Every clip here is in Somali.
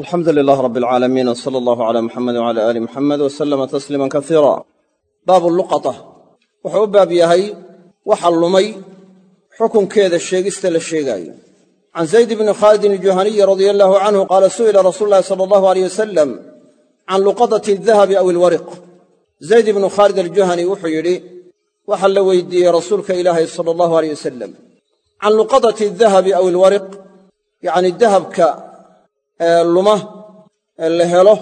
alxamdu lilaah rab alcaalamiin w sala allahu cala muxamed wcala aali muxamed w salama tasliiman kasiira baabu luqata. Wuxuu u baab yahay waxa lumay xukunkeeda sheegista la sheegaayo. Can zayd bni khaalidin aljuhaniyi radia allahu canhu qaala su'ila rasuulu llahi sala allahu aleyh wasalam can luqadati aldahabi aw ilwariq zayd ibnu khaalid aljuhani wuxuu yidhi waxaa la weydiiyey rasuulka ilaahay sala allahu aleyh wasalam can luqadati aldahabi luma la helo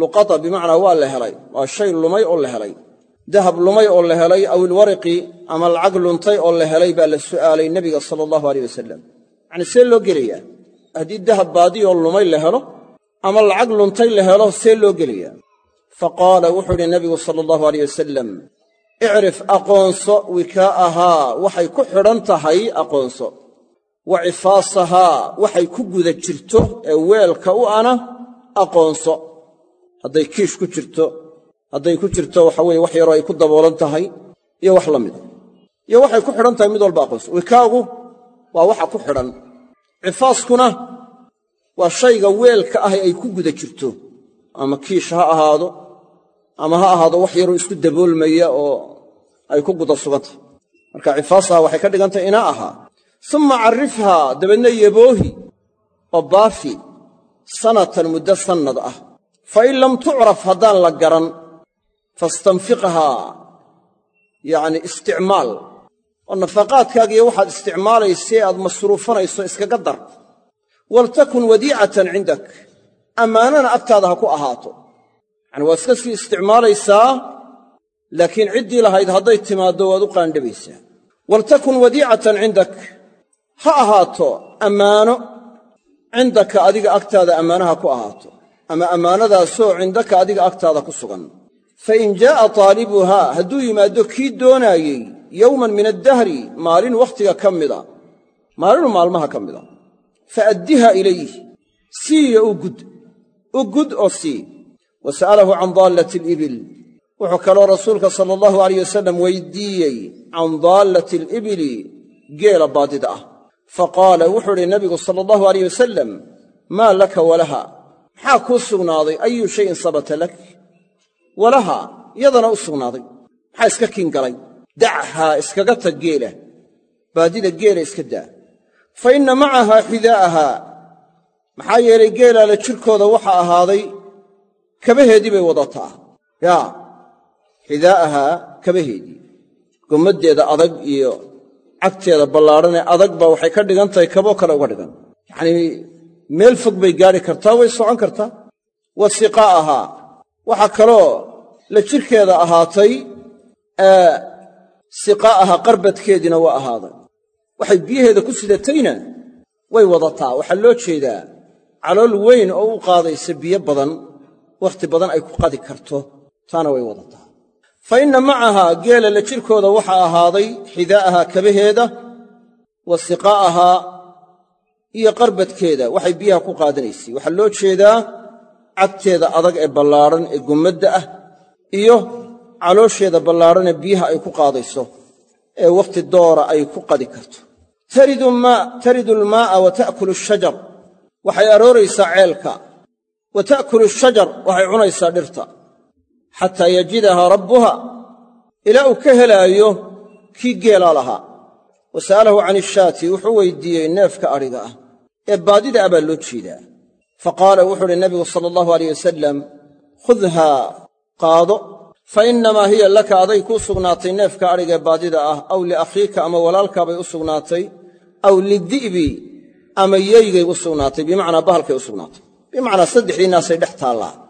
luqata bimacnaa waa la helay. Waa shay lumay oo la helay. Dahab lumay oo la helay aw ilwariqi ama lacag luntay oo la helay baa la su'aalay nebiga sala allahu aleyh wasalam yacnii see loo gelayaa? Haddii dahab baadiyoo lumay la helo ama lacag luntay la helo see loo gelayaa? Fa qaala wuxuu idhi nebigu sala allahu aleyh wasalam icrif aqoonso wikaa'ahaa waxay ku xidhan tahay aqoonso wa cifaasahaa waxay ku guda jirto ee weelka u ana aqoonso. Hadday kiish ku jirto hadday ku jirto waxa weye wax yaroo ay ku daboolan tahay iyo wax la mida iyo waxay ku xidhan tahay mid walba aqoonso. Wikaagu waa waxa ku xidhan. Cifaaskuna waa shayga weelka ah ay ku guda jirto. Ama kiish ha ahaado ama ha ahaado wax yaroo isku daboolmaya oo ay ku guda sugantahay marka cifaasaha waxay ka dhigantahay inaa ahaa summa carrifhaa dabeedna yeboohi oo baafi sanatan muddo sannad ah fa in lam tucraf haddaan la garan fastanfiqhaa yacni isticmaal oo nafaqaadkaagiiyo waxaad isticmaalaysee aad masruufanayso iskaga dar waltakun wadiicatan cindak ammaanana agtaada ha ku ahaato yacani waad iska sii isticmaalaysaa laakiin ciddii lahayd hadday timaaddo waad u qaandhabaysaa waltakun wadiicatan cindak ha ahaato ammaano cindaka adiga agtaada ammaanaha ku ahaato. Ama ammaanadaasoo cindaka adiga agtaada ku sugan. Fa in jaa'a taalibuhaa hadduu yimaaddo kii doonaayey yowman min addahri maalin wakhtiga ka mida. Maalinu maalmaha ka mida. Fa addiha ilayh siiyo u gud. U gud oo sii. Wa sa'alahu can daallati alibil wuxuu kaloo rasuulka sala allahu alayh wasalam weydiiyey can daallati alibili geela baadida ah fa qaala wuxuu idhi nabigu sala allahu alayh wasalam maa laka walaha? Maxaa kuu sugnaaday? Ayu shayin sabata lak. Walaha yadana u sugnaaday. Maxaa iska kiingalay dachaa iskaga tag geela. Baadida geela iska daa. Fa inna macahaa xidaa'ahaa maxaa yeelay geelaala jirkooda waxa ahaaday kabaheedii bay wadataa. Yaa xidaa'ahaa kabaheedii gommaddeeda adag iyo cagteeda ballaadhanee adag baa waxay ka dhigan tahay kaboo kale uga dhigan. Yacnii meel fog bay gaadhi kartaa way socon kartaa. Wa siqaa'ahaa waxaa kaloo la jirkeeda ahaatay siqaa'ahaa qarbadkeediina waa ahaaday. Waxay biyaheeda ku sidatayna way wadataa. Waxaa loo jeedaa calool weyn oo u qaadaysa biyo badan wakhti badan ay ku qadi karto taana way wadataa fa inna macahaa geela la jirkooda waxaa ahaaday xidaa'ahaa kabaheeda wa siqaa'ahaa iyo qarbadkeeda. Waxay biyaha ku qaadanaysay waxaa loo jeedaa cagteeda adag ee ballaadhan ee gummadda ah iyo caloosheeda ballaadhan ee biyaha ay ku qaadayso ee wakhti doora ay ku qadi karto. Taridu almaa'a wa ta'kulu ashajar waxay arooraysaa ceelka. Wa ta'kulu ashajar waxay cunaysaa dhirta xataa yajidahaa rabbuha ilaa uu ka helaayo kii geelaa lahaa. Wa sa'alahu can ishaati wuxuu weydiiyey neefka adhiga ah ee baadida ah baa loo jeedaa. Fa qaala wuxuu uhi nabigu sala allahu alayh wasalam khudhaa qaado fa innamaa hiya laka aday kuu sugnaatay neefka adhiga ee baadida ah aw liakhiika ama walaalkaabay u sugnaatay aw lidi'bi ama yeygay u sugnaatay bimacnaa bahalkay u sugnaatay. Bimacnaa saddexdiinnaasay dhex taallaa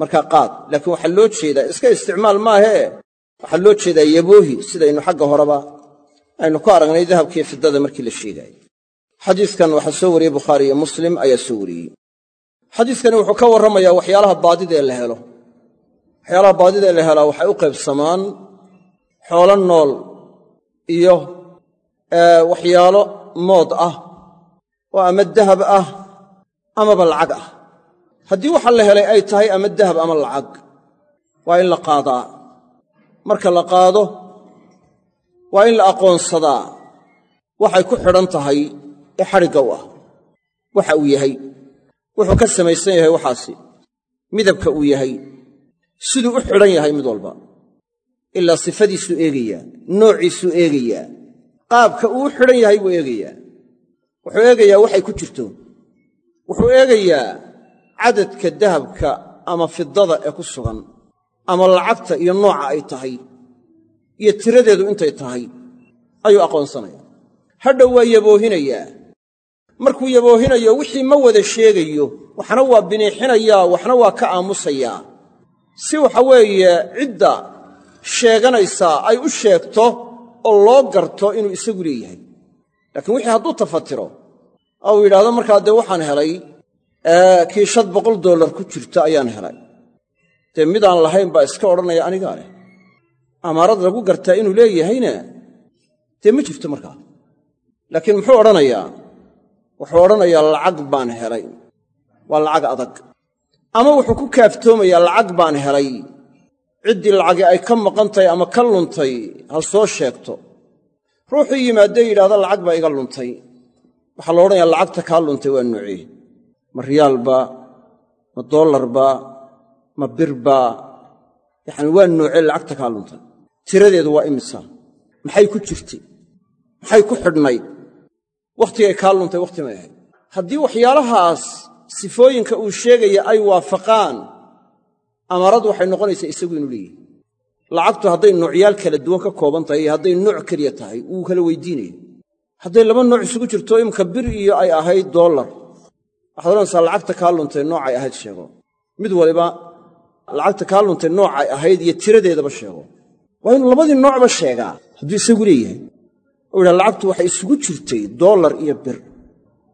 markaa qaad laakiin waxaa loo jeedaa iska isticmaal maahee waxaa loo jeedaa yaboohi sidaynu xagga horeba aynu ku aragnay dahabkiiyo fiddada markii la sheegaayey xadiiskan waxaa soo wariyey bukhaari iyo muslim ayaa soo wariyey. Xadiiskani wuxuu ka warramayaa waxyaalaha baadida ee la helo. Waxyaalaha baadida ee la helaa waxay u qaybsamaan xoolo nool iyo waxyaalo mood ah oo ama dahab ah amaba lacag ah haddii waxa la helay ay tahay ama dahab ama lacag waa in la qaadaa. Marka la qaado waa in la aqoonsadaa. Waxay ku xidhan tahay ee xadhigga u ah. Waxa uu yahay. Wuxuu ka samaysan yahay waxaasi. Midabka uu yahay. Siduu u xidhan yahay mid walba. Ilaa sifadiisuu eegayaa noociisuu eegayaa qaabka uu u xidhan yahay buu eegayaa. Wuxuu eegayaa waxay ku jirto. Wuxuu eegayaa cadadka dahabka ama fidada ee ku sugan ama lacagta iyo nooca ay tahay iyo tiradeedu intay tahay ayuu aqoonsanaya hadhow waa yaboohinayaa. Markuu yaboohinayo wixii ma wada sheegayo waxna waa biniixinayaa waxna waa ka aamusayaa. Si waxa weeye cidda sheeganaysaa ay u sheegto oo loo garto inuu isagu leeyahay. Laakiin wixii hadduu tafatiro oo uu yidhahdo markaa dee waxaan helay kiishad boqol dollar ku jirta ayaan helay. Dee midaan lahayn baa iska odhanaya anigaa leh amaarad lagu gartaa inuu leeyahayna? Dee ma jirto markaa laakiin muxuu odhanayaa? Wuxuu odhanayaa lacag baan helay. Waa lacag adag. Ama wuxuu ku kaaftoomayaa lacag baan helay. Ciddii lacagi ay ka maqan tahay ama ka luntay ha soo sheegto. Ruuxuu yimaadee yidhahda lacag baa iga luntay. Waxaa la odhanayaa lacagta kaa luntay waa nuucee ma riyaalba ma dollarba ma birba yacani waa nuucee lacagta kaa luntay tiradeedu waa imisa. Maxay ku jirtay? Maxay ku xidhnayd wakhtigay kaa luntay wakhti may ahayd. Haddii waxyaalahaas sifooyinka uu sheegaya ay waafaqaan amaaradu waxay noqonaysaa isagu inuu leeyahay. Lacagtu hadday noocyaal kala duwan ka kooban tahay iyo hadday nooc keliya tahay wuu kala weydiinaya. Hadday laba nooc isugu jirto imka bir iyo ay ahayd dollar waxaad odhanaysaa lacagta kaa luntay noocay ahayd sheego. Mid waliba lacagta kaa luntay noocay ahayd iyo tiradeedaba sheego. Waa inuu labadii noocba sheegaa. Hadduu isagu leeyahay oo yidhaha lacagtu waxay isugu jirtay dollar iyo bir.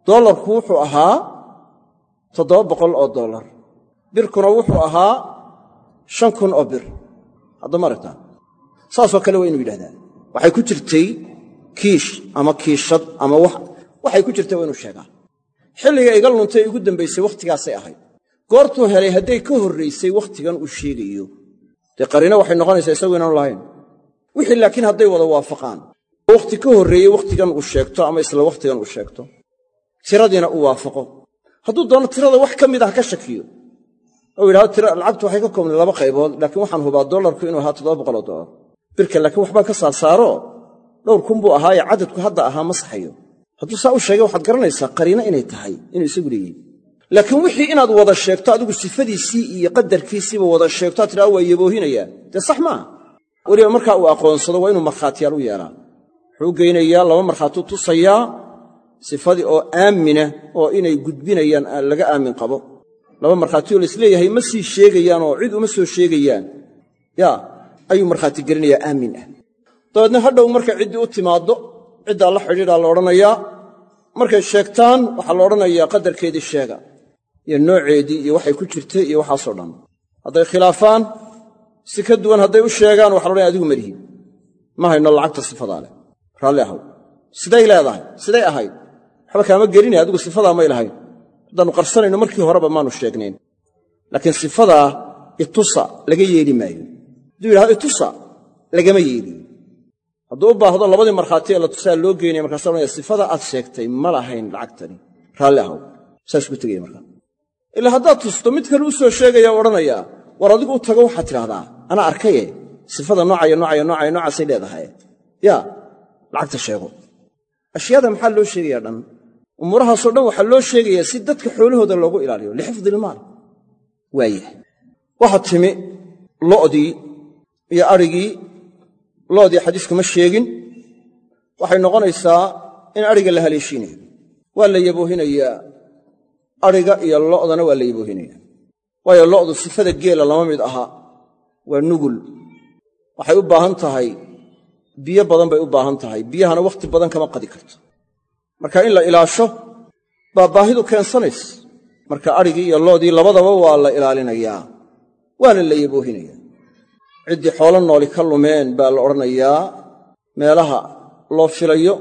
Dollarku wuxuu ahaa toddoba boqol oo dollar. Birkuna wuxuu ahaa shan kun oo bir. Haddama aragtaa. Saasoo kale waa inuu yidhahdaa waxay ku jirtay kiish ama kiishad ama waxay ku jirtay waa inuu sheegaa xilliga iga luntay igu dambaysay wakhtigaasay ahayd. Goortuu helay hadday ka horraysay wakhtigan uu sheegayo. Dee qariino waxay noqonaysaa isagu inaanu lahayn? Wixii laakiin hadday wada waafaqaan. Wakhti ka horreeyey wakhtigan uu sheegto ama isla wakhtigan uu sheegto? Tiradiina uu waafaqo. Hadduu doono tirada wax ka mid ah ka shakiyo. Ou yidhahdo lacagtu waxay ka koobnay laba qaybood laakiin waxaan hubaa dollarku inuu ahaa toddoba boqoloo dollar. Birka laakiin waxbaan ka saarsaaro dhowr kun buu ahaayee cadadku hadda ahaa ma saxayo hadduu saa u sheegay waxaad garanaysaa qariino inay tahay inuu isagu leeyihi laakiin wixii inaad wada sheegto adigu sifadiisii iyo qadarkiisiiba wada sheegto ad tidhahdo waa yaboohinayaa dee sax maaha weliba markaa uu aqoonsado waa inuu markhaatiyaal u yeelaa wuxuu geynayaa laba markhaatuu tusayaa sifadii oo aamina oo inay gudbinayaan laga aamin qabo. Laba markhaatiyoo laisleeyahay ma sii sheegayaan oo cid uma soo sheegayaan. Yaa ayuu markhaati gelinayaa aamin ah. Dabeedna hadhow markay ciddii u timaaddo ciddaa la xidhiidhaa la odhanayaa markay sheegtaan waxaa la odhanayaa qadarkeedii sheega iyo nooceedii iyo waxay ku jirtay iyo waxaasoo dhan. Hadday khilaafaan si ka duwan hadday u sheegaan waxa la odhanaya adigu malihi ma hayno lacagta sifadaa leh. Raalli ahow. Siday leedahay siday ahayd. Waxba kaama gelinay adigu sifadaa may lahayn. Haddaannu qarsanayno markii horeba maanu sheegnayn. Laakiin sifadaa itusa laga yeeli maayo. Hadduu yidhahdo itusa lagama yeeliyo hadduu u baahdo labadii markhaati ee la tusaa loo geynaya markaasa odhanaya sifada aad sheegtay ma lahayn lacagtani. Raalli ahow. Saas ku tegaya markaa ilaa haddaad tusto mid kale u soo sheegaya o odhanayaa war adigu u tago waxaad tidhahdaa anaa arkaye. Sifada noocaya noocaya noocaya noocaasay leedahay. Yaa lacagta sheego. Ashyaada maxaa loo sheegayaa dhan? Umuurahaasoo dhan waxaa loo sheegayaa si dadka xoolahooda loogu ilaaliyo. Lixifdi ilmaal. Waayah waxaa timi lo'dii iyo adrhigii lo'dii xadiisku ma sheegin waxay noqonaysaa in adhiga la haleeshiinayo waa la yaboohinayaa. Adhiga iyo lo'dana waa la yaboohinaya waayo lo'du sifada geela lama mid aha waa nugul. Waxay u baahan tahay biyo badan bay u baahan tahay. Biyahana wakhti badan kama qadi karto. Marka in la ilaasho baa baahidu keensanaysa. Marka adhigii iyo lo'dii labadaba waa la ilaalinayaa waana la yaboohinayaa ciddii xoolo nooli ka lumeen baa la odhanayaa meelaha loo filayo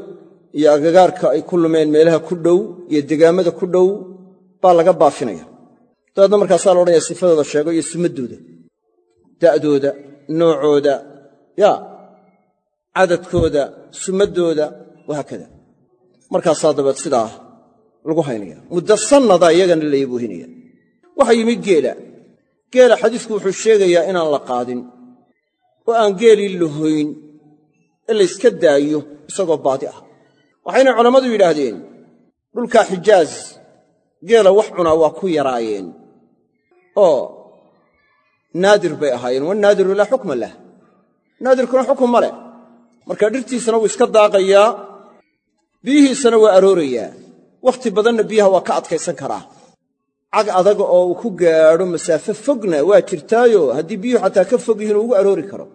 iyo agagaarka ay ku lumeen meelaha ku dhow iyo degaamada ku dhow baa laga baafinaya. Dabeedna markaasaa la odhanaya sifadooda sheego iyo sumaddooda da'dooda noocooda yaa cadadkooda sumaddooda wahaakada markaasaa dabeed sidaa lagu haynaya muddo sannada iyagana la yaboohinaya waxaa yimi geela. Geela xadiisku wuxuu sheegayaa inaan la qaadin oo aan geelii la hoyn ee layska daayo isagoo baadi ah. Waxayna culammadu yidhaahdeen dhulkaa xijaaz geela wax cunaa waa ku yaraayeen. Oo naadir bay ahaayeen. Wanaadiru laa xukma lah. Naadirkuna xukun ma leh. Marka dhirtiisana wuu iska daaqayaa biyihiisana waa aroorayaa wakhti badanna biyaha waa ka adkaysan karaa. Cag adaga oo uu ku gaadho masaafo fogna waa jirtaayo. Haddii biyuhu xataa ka fog yihiin uu aroori karo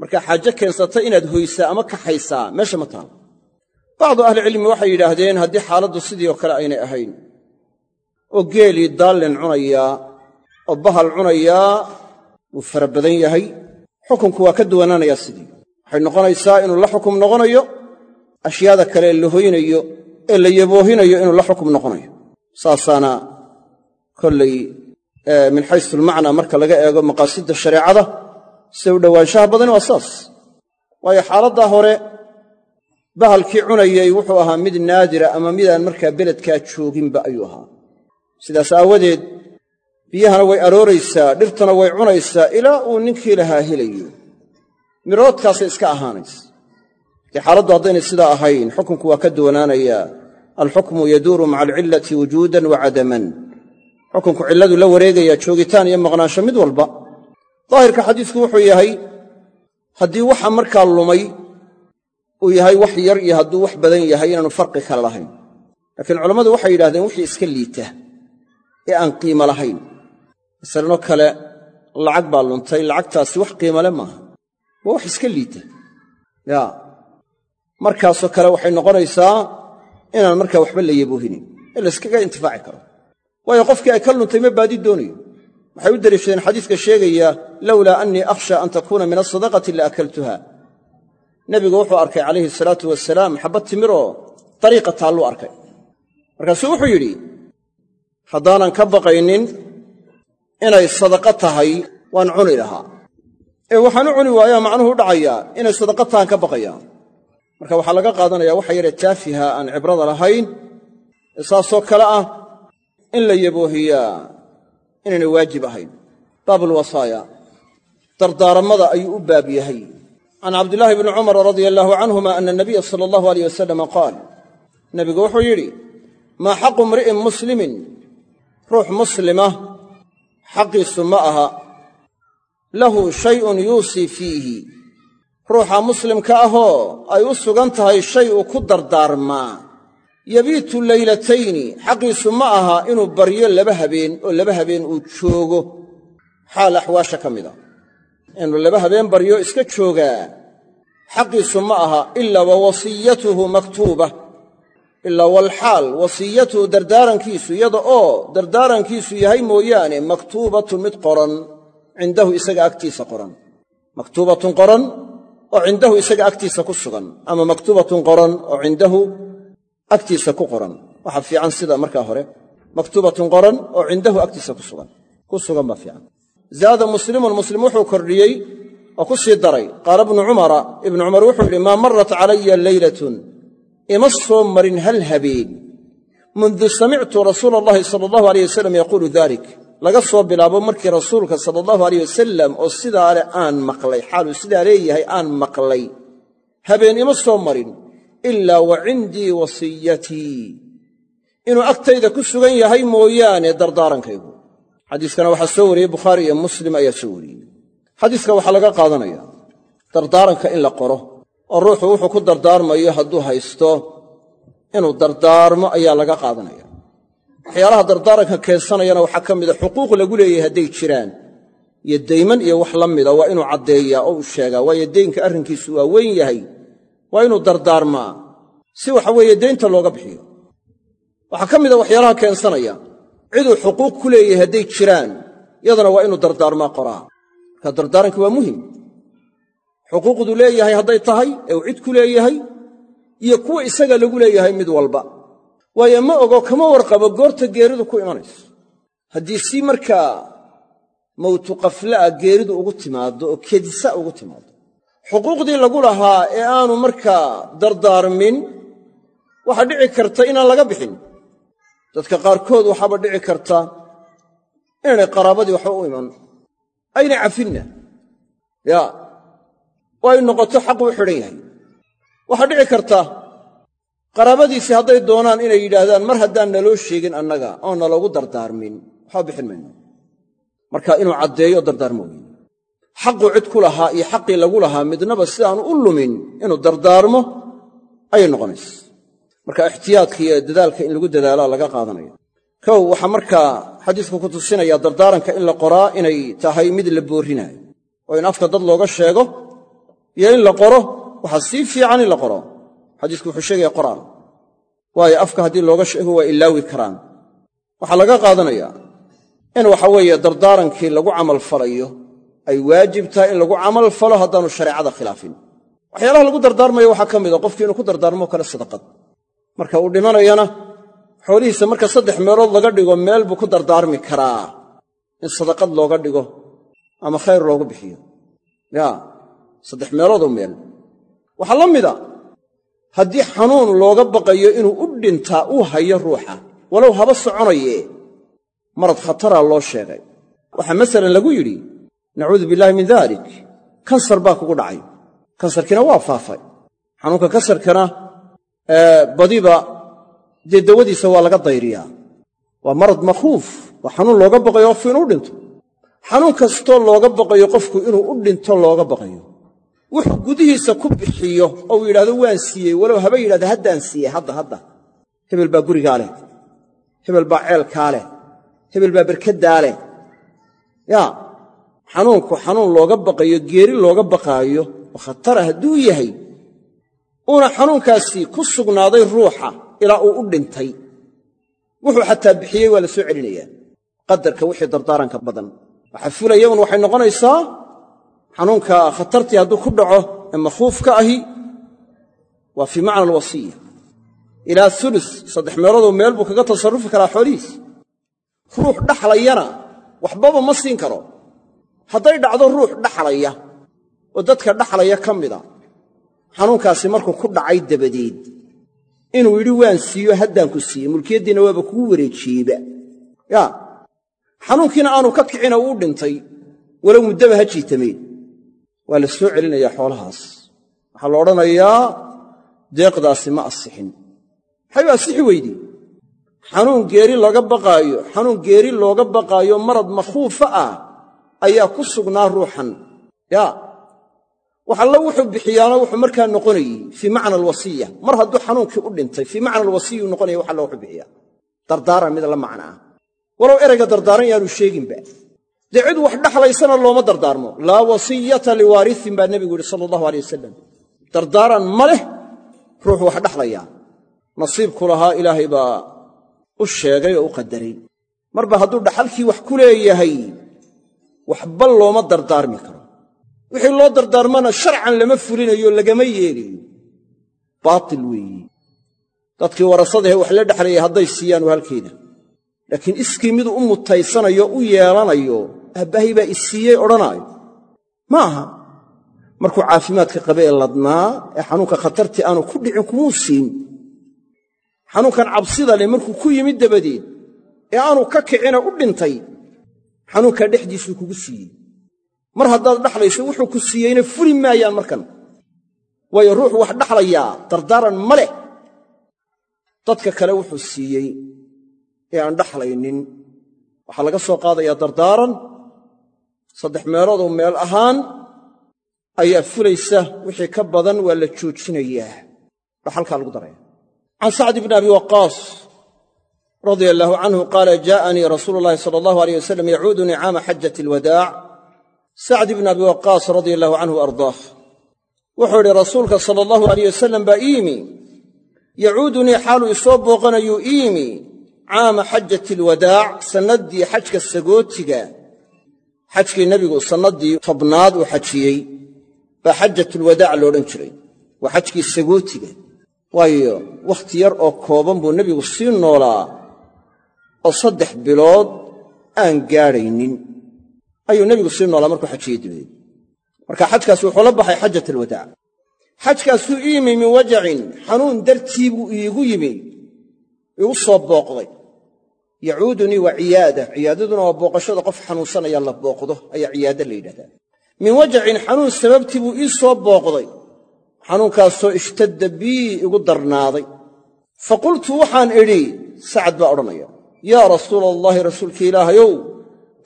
marka xaaje keensata inaad hoysaa ama kaxaysaa meesha ma taalo. Bacdu ahlicilmi waxay yidhaahdeen haddii xaaladdu sidii oo kale aynay ahayn oo geelii daallin cunayaa oo bahal cunayaa wuu fara badan yahay. Xukunku waa ka duwanaanayaa sidii. Waxay noqonaysaa inuu la xukum noqonayo ashyaada kale la hoynayo ee la yaboohinayo inuu la xukum noqonayo. Saasaana kollay min xaysulmacnaa marka laga eego maqaasidda shareecada sida u dhowaanshaha badani waa saas. Waayo xaaladdaa hore bahalkii cunayay wuxuu ahaa mid naadira ama midaan markaa beledkaa jooginba ayuu ahaa. Sidaas aawadeed biyahana way arooraysaa dhirtana way cunaysaa ilaa uu ninkii lahaa helayo. Miroodkaasay iska ahaanaysa dee xaaladdu haddaynay sidaa ahayn xukunku waa ka duwanaanayaa alxukmu yaduuru maca alcillati wujuudan wa cadaman. Xukunku cilladu la wareegayaa joogitaan iyo maqnaansho mid walba daahirka xadiisku wuxuu yahay haddii waxa markaa lumay uu yahay wax yar iyo hadduu wax badan yahay inaanu farqi kale lahayn. Laakiin culammadu waxay yidhahdeen wixii iska liita ee aan qiimo lahayn. Masaleno kale lacag baa luntay lacagtaasi wax qiimale maaha. Waa wax iska liita. Yaa markaasoo kale waxay noqonaysaa inaan markaa waxba la yaboohinin ee layskaga intifaaci karo. Waayo qofkii ay ka luntay ma baadi doonayo waxay u deliishadeen xadiiska sheegaya lowlaa annii akhsha an takuuna min asadaqati la akaltuha. Nebigu wuxuu arkay calayhi salaatu wasalaam xabbad timiroo dariiqa taalluu arkay. Markaasuu wuxuu yidhi haddaanan ka baqaynin inay sadaqo tahay waan cuni lahaa. Ee waxaan u cuni waayaa macnuhu u dhacayaa inay sadaqo tahaan ka baqayaan. Marka waxaa laga qaadanaya waxa yaree taafiha aan cibrada lahayn ee saasoo kale ah in la yaboohiyaa inaynay waajib ahayn. Baabulwasaaya dardaarammada ayuu u baab yahay. Can cabdilaahi bni cumar radia allaahu canhuma ana nabiya sala allahu aleyh wasalama qaal. Nebigu wuxuu yidhi maa xaqu imri'in muslimin? Ruux muslima xaqiisu ma aha. Lahu shayun yuusii fiihi. Ruuxa muslimka ahoo ay u sugan tahay shay uu ku dardaarmaa yabiitu leylatayni xaqiisu ma aha inuu baryo laba habeen oo laba habeen uu joogo. Xaal axwaasha ka mida inuu laba habeen baryo iska joogaa xaqiisu ma aha ilaa wa wasiyatuhu maktuuba ilaa walxaal wasiyatuhu dardaarankiisu iyada oo dardaarankiisu yahay mooyaane maktuubatun mid qoran cindahu isaga agtiisa qoran. Maktuubatun qoran oo cindahu isaga agtiisa ku sugan ama maktuubatun qoran oo cindahu agtiisa ku qoran. Waxa fiican sida markaa hore maktuubatun qoran oo cindahu agtiisa ku sugan. Ku sugan baa fiican. Zaada muslimun muslim wuxuu kordhiyey oo ku sii daray. Qaala ibnu cumara ibnu cumar wuxuu yidhi maa marat calaya leylatun ima soo marin hal habeen. Mundu samictu rasuula allahi sala allahu aleyh wasalam yaquulu dalik laga soo bilaabo markii rasuulka sala allahu aleyh wasalam oo sidaa leh aan maqlay xaaluu sidaa leeyahay aan maqlay. Habeen ima soo marin ilaa wa cindii wasiyatii inuu agtayda ku sugan yahay mooyaane dardaarankaygu xadiiskana waxaa soo wariyey bukhaari iyo muslim ayaa soo wariyey. Xadiiska waxaa laga qaadanaya dardaaranka in la qoro oo ruuxu wuxuu ku dardaarmayo hadduu haysto inuu dardaarmo ayaa laga qaadanaya. Waxyaalaha dardaaranka keensanayana waxaa ka mida xuquuq lagu leeyahay hadday jiraan iyo dayman iyo wax la mida waa inuu caddeeyaa oo uu sheegaa waayo deynka arrinkiisu waa weyn yahay waa inuu dardaarmaa. Si waxa weeye deynta looga bixiyo. Waxaa ka mida waxyaalaha keensanaya. Ciduu xuquuq ku leeyahay hadday jiraan yadana waa inuu dardaarmaa qoraa. Marka dardaaranki waa muhiim xuquuqduu leeyahay hadday tahay ee uu cid ku leeyahay iyo kuwa isaga lagu leeyahay mid walba. Waayo ma ogo kama warqabo goorta geeridu ku imanayso. Haddii si markaa mawtu qafla'a geeridu ugu timaaddo oo kedisa ugu timaaddo xuquuqdii lagu lahaa ee aanu markaa dardaarmin waxaa dhici karta inaan laga bixin. Dadka qaarkood waxaaba dhici karta inaynay qaraabadii waxba u iman. Aynay cafinna. Ya oo ay noqoto u xidhan yahay. Waxaa dhici karta qaraabadiisii hadday doonaan inay yidhaahdaan mar haddaan naloo sheegin annaga oo naloogu dardaarmin. Waxba bixin mayno. Marka inuu caddeeyo dardaarmo weyn xaqu cid ku lahaa iyo xaqii lagu lahaa midnaba sidaanu u lumin inuu dardaarmo ayay noqonaysa marka ixtiyaadka iyo dadaalka in lagu dadaalaa laga qaadanaya. Kow waxaa markaa xadiisku ku tusinaya dardaaranka in la qoraa inay tahay mid la boorrinaayo oo in afka dad looga sheego iyo in la qoro waxaa sii fiican in la qoro. Xadiisku wuxuu sheegaya qoraan waayo afka haddii looga sheego waa ilaawi karaan. Waxaa laga qaadanaya in waxa weeye dardaarankii lagu camal falayo ay waajib tahay in lagu camal falo haddaanu shareecada khilaafin. Waxyaalaha lagu dardaarmayo waxaa ka mida qofkii inuu ku dardaarmo kale sadaqad. Marka uu dhimanayana xoolihiisa marka saddex meelood laga dhigo meel buu ku dardaarmi karaa. In sadaqad looga dhigo ama khayr loogu bixiyo. Ya saddex meeloodoo meel. Waxaa la mida haddii xanuun looga baqayo inuu u dhintaa uu hayo ruuxa walow haba soconaye marad khataraa loo sheegay. Waxaa masalan lagu yidhi nacuudu billaahi min dalik kansar baa kugu dhacay. Kansarkiina waa faafay. Xanuunka kansarkana badiba dee dawadiisa waa laga dayriyaa. Waa marad makhuuf. Waa xanuun looga baqayo qofku inuu dhinto. Xanuun kastoo looga baqayo qofku inuu u dhinto looga baqayo. Wuxuu gudihiisa ku bixiyo oo uu yidhahdo waan siiyey. Walow haba yidhahda haddaan siiyey hadda hadda. Hebel baa gurigaa leh. Hebel baa ceelkaa leh. Hebel baa berkaddaa leh. Yaa xanuunku xanuun looga baqayo geeri looga baqaayo oo khatara hadduu yahay uuna xanuunkaasi ku sugnaaday ruuxa ilaa uu u dhintay. Wuxuu xataa bixiyey waa la soo celinayaa qadarka wixii dardaaranka badan. Waxa fulaya un waxay noqonaysaa xanuunka khatartii hadduu ku dhaco ee makhuufka ahi waa fii macna alwasiya ilaa ulus saddex meeloodoo meel buu kaga tasarrufi karaa xoolihiis. Ruux dhaxlayana waxbaba ma siin karo hadday dhacdo ruux dhaxlaya oo dadka dhaxlaya ka mida xanuunkaasi markuu ku dhacay dabadeed inuu yidhi waan siiyo haddaan ku siiyey mulkiyaddiinna waaba kugu wareejiyeyba yaa xanuunkiina aanu ka kicina uu dhintay walow muddaba ha jiitameen waa la soo celinayaa xoolahaas. Waxaa la odhanayaa deeqdaasi ma asixin. Maxay u asixi weydii xanuun geeri laga baqaayo xanuun geeri looga baqaayo marad makhuufa ah ayaa ku sugnaa ruuxan. Yaa wax alla wuxuu bixiyaana wuxuu markaa noqonayey fii macna alwasiya. Mar hadduu xanuunkii u dhintay fii macna alwasiyuu noqonaya wax alla wuxuu bixiyaa. Dardaaran mid la macna ah walow erayga dardaaran yaanu sheeginba. Dee cid wax dhaxlaysana looma dardaarmo. Laa wasiyata liwaarisin baa nebigu yidhi sala allahu alay wasalam dardaaran ma leh ruux wax dhaxlayaa nasiibku lahaa ilaahay baa u sheegay oo u qadaray marba hadduu dhaxalkii wax ku leeyahay waxba looma dardaarmi karo. Wixii loo dardaarmana sharcan lama fulinayo lagama yeelayo baatil weeyi. Dadkii warasadahe wax la dhexlayay hadday siiyaan waa halkeeda laakiin iskii miduu u mutaysanayo u yeelanayo aabbahay baa i siiyey odhanaayo. Ma aha. Markuu caafimaadka qabe ee ladnaa ee xanuunka khatartii aanu ku dhicin kumuu siin. Xanuunkan cabsida leh markuu ku yimid dabadeed ee aanu ka kicina u dhintay xanuunkaa dhexdiisuu kugu siiyey. Mar haddaad dhaxlayso wuxuu ku siiyeyna fuli maayaan markan. Waayo ruuxu wax dhaxlayaa dardaaran ma leh. Dadka kale wuxuu siiyey ee aan dhaxlaynin waxaa laga soo qaadayaa dardaaran. Saddex meeloodoo meel ahaan ayaa fulaysa wixii ka badan waa la joojinayaa. Dhaxalkaa lagu daraya. Can sacd bni abi waqaas radia allaahu canhu qaala jaa'anii rasuulu llahi sala allahu aleyh wasalam yacuudunii caama xajati alwadaac sacd ibni abi waqaas radia allahu canhu ardaah. Wuxuu idhi rasuulka sala allahu aleyh wasalam baa iimi. Yacuudunii xaaluu isoo booqanayuu iimi caama xajati alwadaac sannaddii xajka sagootiga xajkii nebigu sannaddii tobnaad uu xajiyey baa xajatulwadaac loodhan jiray. Waa xajkii sagootiga. Waayo wakhti yar oo kooban buu nebigu sii noolaa oo saddex bilood aan gaadhaynin ayuu nebigu sii noolaa markuu xajiyey dabadeed marka xajkaasi wuxuu la baxay xajat alwadaac. Xajkaasuu iimi min wajacin xanuun dartii buu iigu yimi igu soo booqday. Yacuudunii waa ciyaada ciyaadaduna waa booqashada qof xanuunsanaya la booqdo ayaa ciyaada la yidhahdaa. Min wajacin xanuun sababtii buu ii soo booqday. Xanuunkaasoo ishtadda bii igu darnaaday. Fa qultu waxaan idhi sacad baa odhanaya yaa rasuula allaahi rasuulka ilaahayow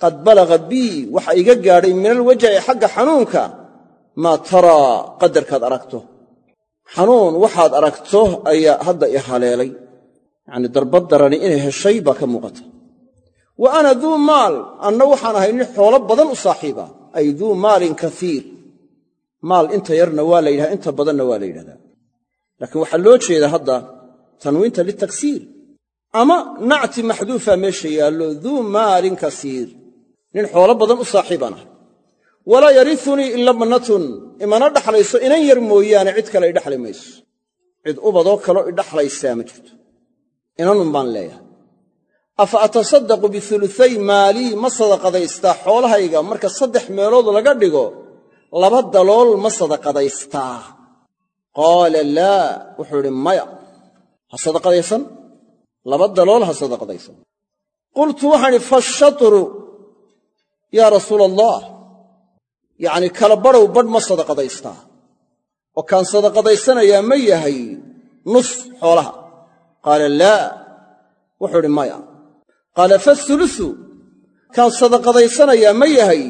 qad balaga bii waxa iga gaadhay min alwajaci xagga xanuunka. Maa taraa qadarkaad aragto. Xanuun waxaad aragto ayaa hadda i haleelay. Yacnii darbad darani inay heshay baa ka muuqata. Wa ana duu maal anna waxaan ahay nin xoolo badan u saaxiiba. Ay duu maalin kaiir maal inta yarna waa la yidhahda inta badanna waa la yidhahdaa. Laakiin waxaa loo jeedaa hadda tanwiinta litaksiir ama nacti maxduufa meesha yaallo duu maalin kasiir nin xoolo badan u saaxiibaan ahay walaa yariunii ila bnatun imana dhaxlayso inan yar mooyaane cid kale idhaxli mayso. Cid ubadoo kaloo idhaxlaysaa ma jirto. Inanun baan leeyahay. Afa atasaddaqu biuluay maalii ma sadaqadaystaa xoolahayga marka saddex meelood laga dhigo laba dalool ma sadaqadaystaa. Qaala laa wuxuu idhi maya. Ha sadaqadaysan laba dalool ha sadaqadaysan qultu waxaan idhi fashatru yaa rasuula allah yacnii kala badhow badh ma sadaqadaystaa. Oo kaan sadaqadaysanayaa ma yahay nus xoolaha. Qaala laa wuxuu idhi maya. Qaala faulusu kaan sadaqadaysanayaa ma yahay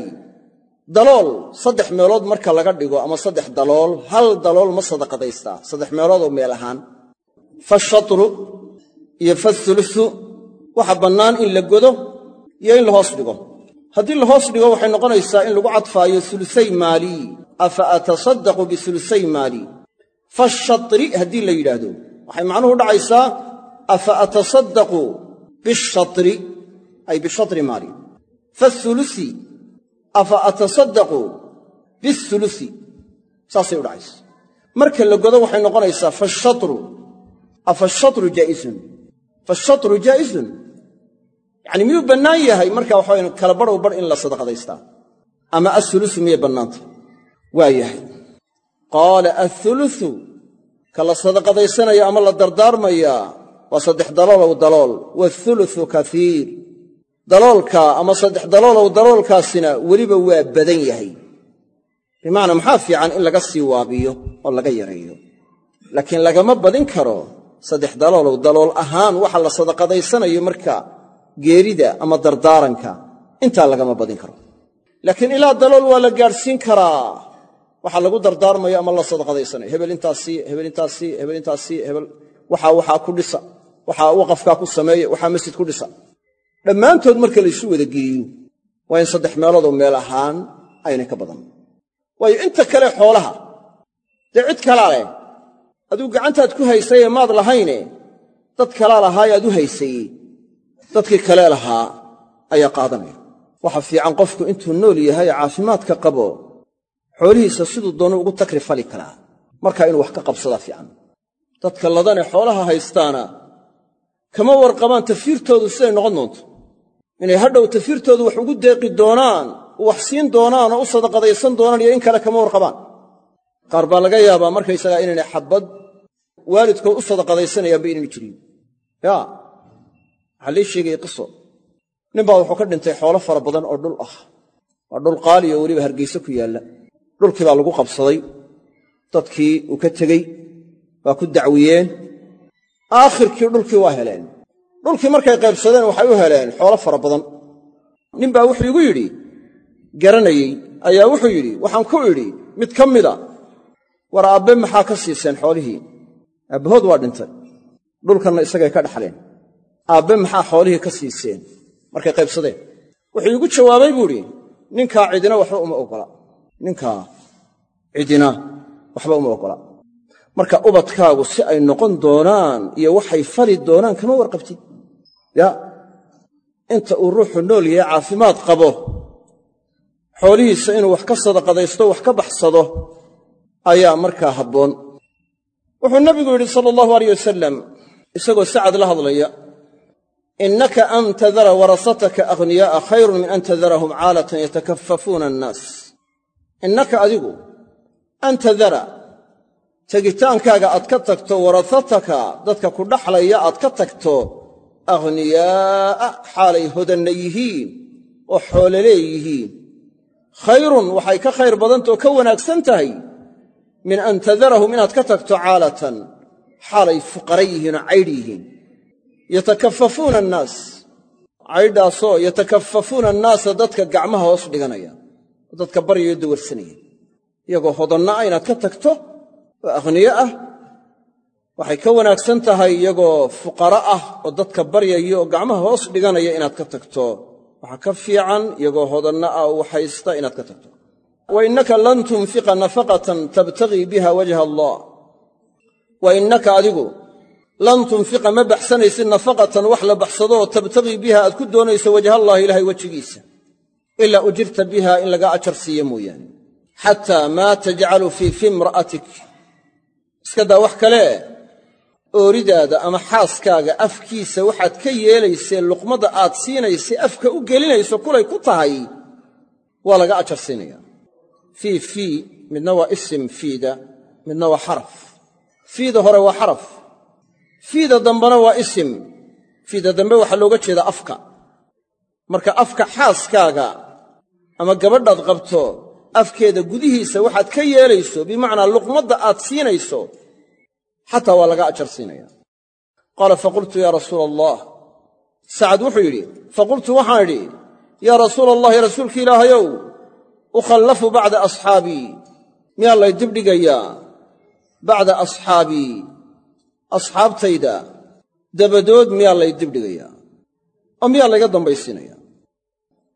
dalool saddex meelood marka laga dhigo ama saddex dalool hal dalool ma sadaqadaystaa saddex meeloodoo meel ahaan. Fashatru iyo faulusu waxa bannaan in la godo iyo in la hoos dhigo. Haddii la hoos dhigo waxay noqonaysaa in lagu cadfaayo ulusay maalii afa atasaddaqu biulusay maalii fashatri haddii la yidhaahdo. Waxay macnuhu dhacaysaa afa atasaddaqu bishatri ay bishatri maali. Faulusi afa atasaddaqu biulusi saasay u dhacaysa. Marka la godo waxay noqonaysaa fashatru afa shatru jaa'izun fashatru jaa'izun yacni miyuu bannaan yahay marka waxawayan kala badhow badh in la sadaqadaystaa ama aulusu miyay bannaanta waa yahay qaala aulusu ka la sadaqadaysanaya ama la dardaarmayaa waa saddex daloolow dalool waulusu kaiir daloolka ama saddex daloolow daloolkaasina weliba waa badan yahay bimacnaa maxaa fiican in laga sii waabiyo oo laga yareeyo laakiin lagama badin karo saddex daloolow dalool ahaan waxa la sadaqadaysanayo marka geerida ama dardaaranka intaa lagama badin karo. Laakiin ilaa dalool waa la gaadhsiin karaa. Waxa lagu dardaarmayo ama la sadaqadaysanayo. Hebel intaasii hebel intaasii hebel intaasii hebel waxaa waxaa ku dhisa. Waxaa waqafkaa ku sameeya waxaa masjid ku dhisa. Dhammaantood marka laysu wada geeyo waa in saddex meeloodoo meel ahaan aynay ka badan. Waayo inta kale xoolaha dee cid kalaa leh aduu gacantaad ku haysayee maad lahayne dad kalaa lahaaye aad u haysayey dadkii kale lahaa ayaa qaadanaya. Waxa fiican qofku intuu nool yahay caafimaadka qabo xoolihiisa siduu doonu ugu takri fali karaa. Markaa inuu wax ka qabsadaa fiican. Dadka ladane xoolaha haystaana kama warqabaan tafiirtoodu siday noqon doonto. Inay hadhow tafiirtoodu wax ugu deeqi doonaan wax siin doonaan oo u sadaqadaysan doonaan iyo in kale kama warqabaan qaar baa laga yaabaa markaysagaa inaynay xabbad waalidkood u sadaqadaysanayaanba inaynu jirin yaa waxaa lii sheegaya qiso. Ninbaa wuxuu ka dhintay xoolo fara badan oo dhul ah. Waa dhul qaali oo weliba hargayse ku yaalla. Dhulkii baa lagu qabsaday. Dadkii uu ka tegey waa ku dacwiyeen. Aakhirkii dhulkii waa heleen. Dhulkii markay qaybsadeen waxay u heleen xoolo fara badan. Ninbaa wuxuu igu yidhi garanayey ayaa wuxuu yidhi waxaan ku idhi mid ka mida war aabbe maxaa ka siiseen xoolihii? Aabbahood waa dhintay. Dhulkanna isagay ka dhaxleen. Aabbe maxaa xoolihii ka siiseen markay qaybsadeen. Wuxuu iigu jawaabay buu idhi ninkaa cidina waxba uma oggola ninkaa cidina waxba uma oggola marka ubadkaagu si ay noqon doonaan iyo waxay fali doonaan kama warqabtid ya inta uu ruuxu nool yahay caafimaad qabo xoolihiisa inuu wax ka sadaqadaysto wax ka baxsado ayaa markaa habboon. Wuxuu nabigu yidhi sala allahu alayh wasalam isagoo sacad la hadlaya innaka an tadara warasataka aghniyaa'a khayrun min an tadarahum caalatan yatakaffafuuna annaas. Innaka adigu an tadara tegitaankaaga aad ka tagto warasataka dadka ku dhaxlaya aad ka tagto aghniyaa'a xaalay hodanna yihiin oo xoolo leeyihiin. Khayrun waxay ka khayr badantao ka wanaagsan tahay min an tadarahum inaad ka tagto caalatan xaalay fuqara yihiinoo caydh yihiin yatakafafuuna annaas. Caydhaasoo yatakafafuuna annaasa dadka gacmaha hoos dhiganaya oo dadka baryayo dawarsanaya. Iyagoo hodanna ah inaad ka tagto oo akhniyo ah waxay ka wanaagsan tahay iyagoo fuqara ah oo dadka baryaya oo gacmaha hoos dhiganaya inaad ka tagto. Waxaa ka fiican iyagoo hodanna ah haysta inaad ka tagto wa innaka lan tunfiqa nafaqatan tabtagii biha wajha allah wa innaka adigu lan tunfiqa ma baxsanaysid nafaqatan wax la baxsadoo tabtagii biha aad ku doonayso wajhallaahi ilaahay wejigiisa ilaa ujirta biha in laga ajar siiyo mooyaane xataa maa tajcalu fii fi imra'atik iska daa wax kale ooridaada ama xaaskaaga afkiisa waxaad ka yeelaysee luqmadda aad siinaysay afka u gelinayso kulay ku tahay waa laga ajar siinaya fii fii midna waa isim fiida midna waa xaraf. Fiida hore waa xaraf. Fiida dambena waa isim. Fiida dambe waxaa looga jeedaa afka. Marka afka xaaskaaga ama gabadhaad qabto afkeeda gudihiisa waxaad ka yeelayso bimacnaa luqmadda aad siinayso xataa waa laga ajar siinaya. Qaala faqultu yaa rasuula allah sacad wuxuu yidhi faqultu waxaan idhi yaa rasuula allahi rasuulki ilaahayow ukhallafu bacda asxaabii miyaa lay dibdhigayaa bacda asxaabii asxaabtayda. Dabadood miyaa lay dibdhigayaa oo miyaa layga dambaysiinaya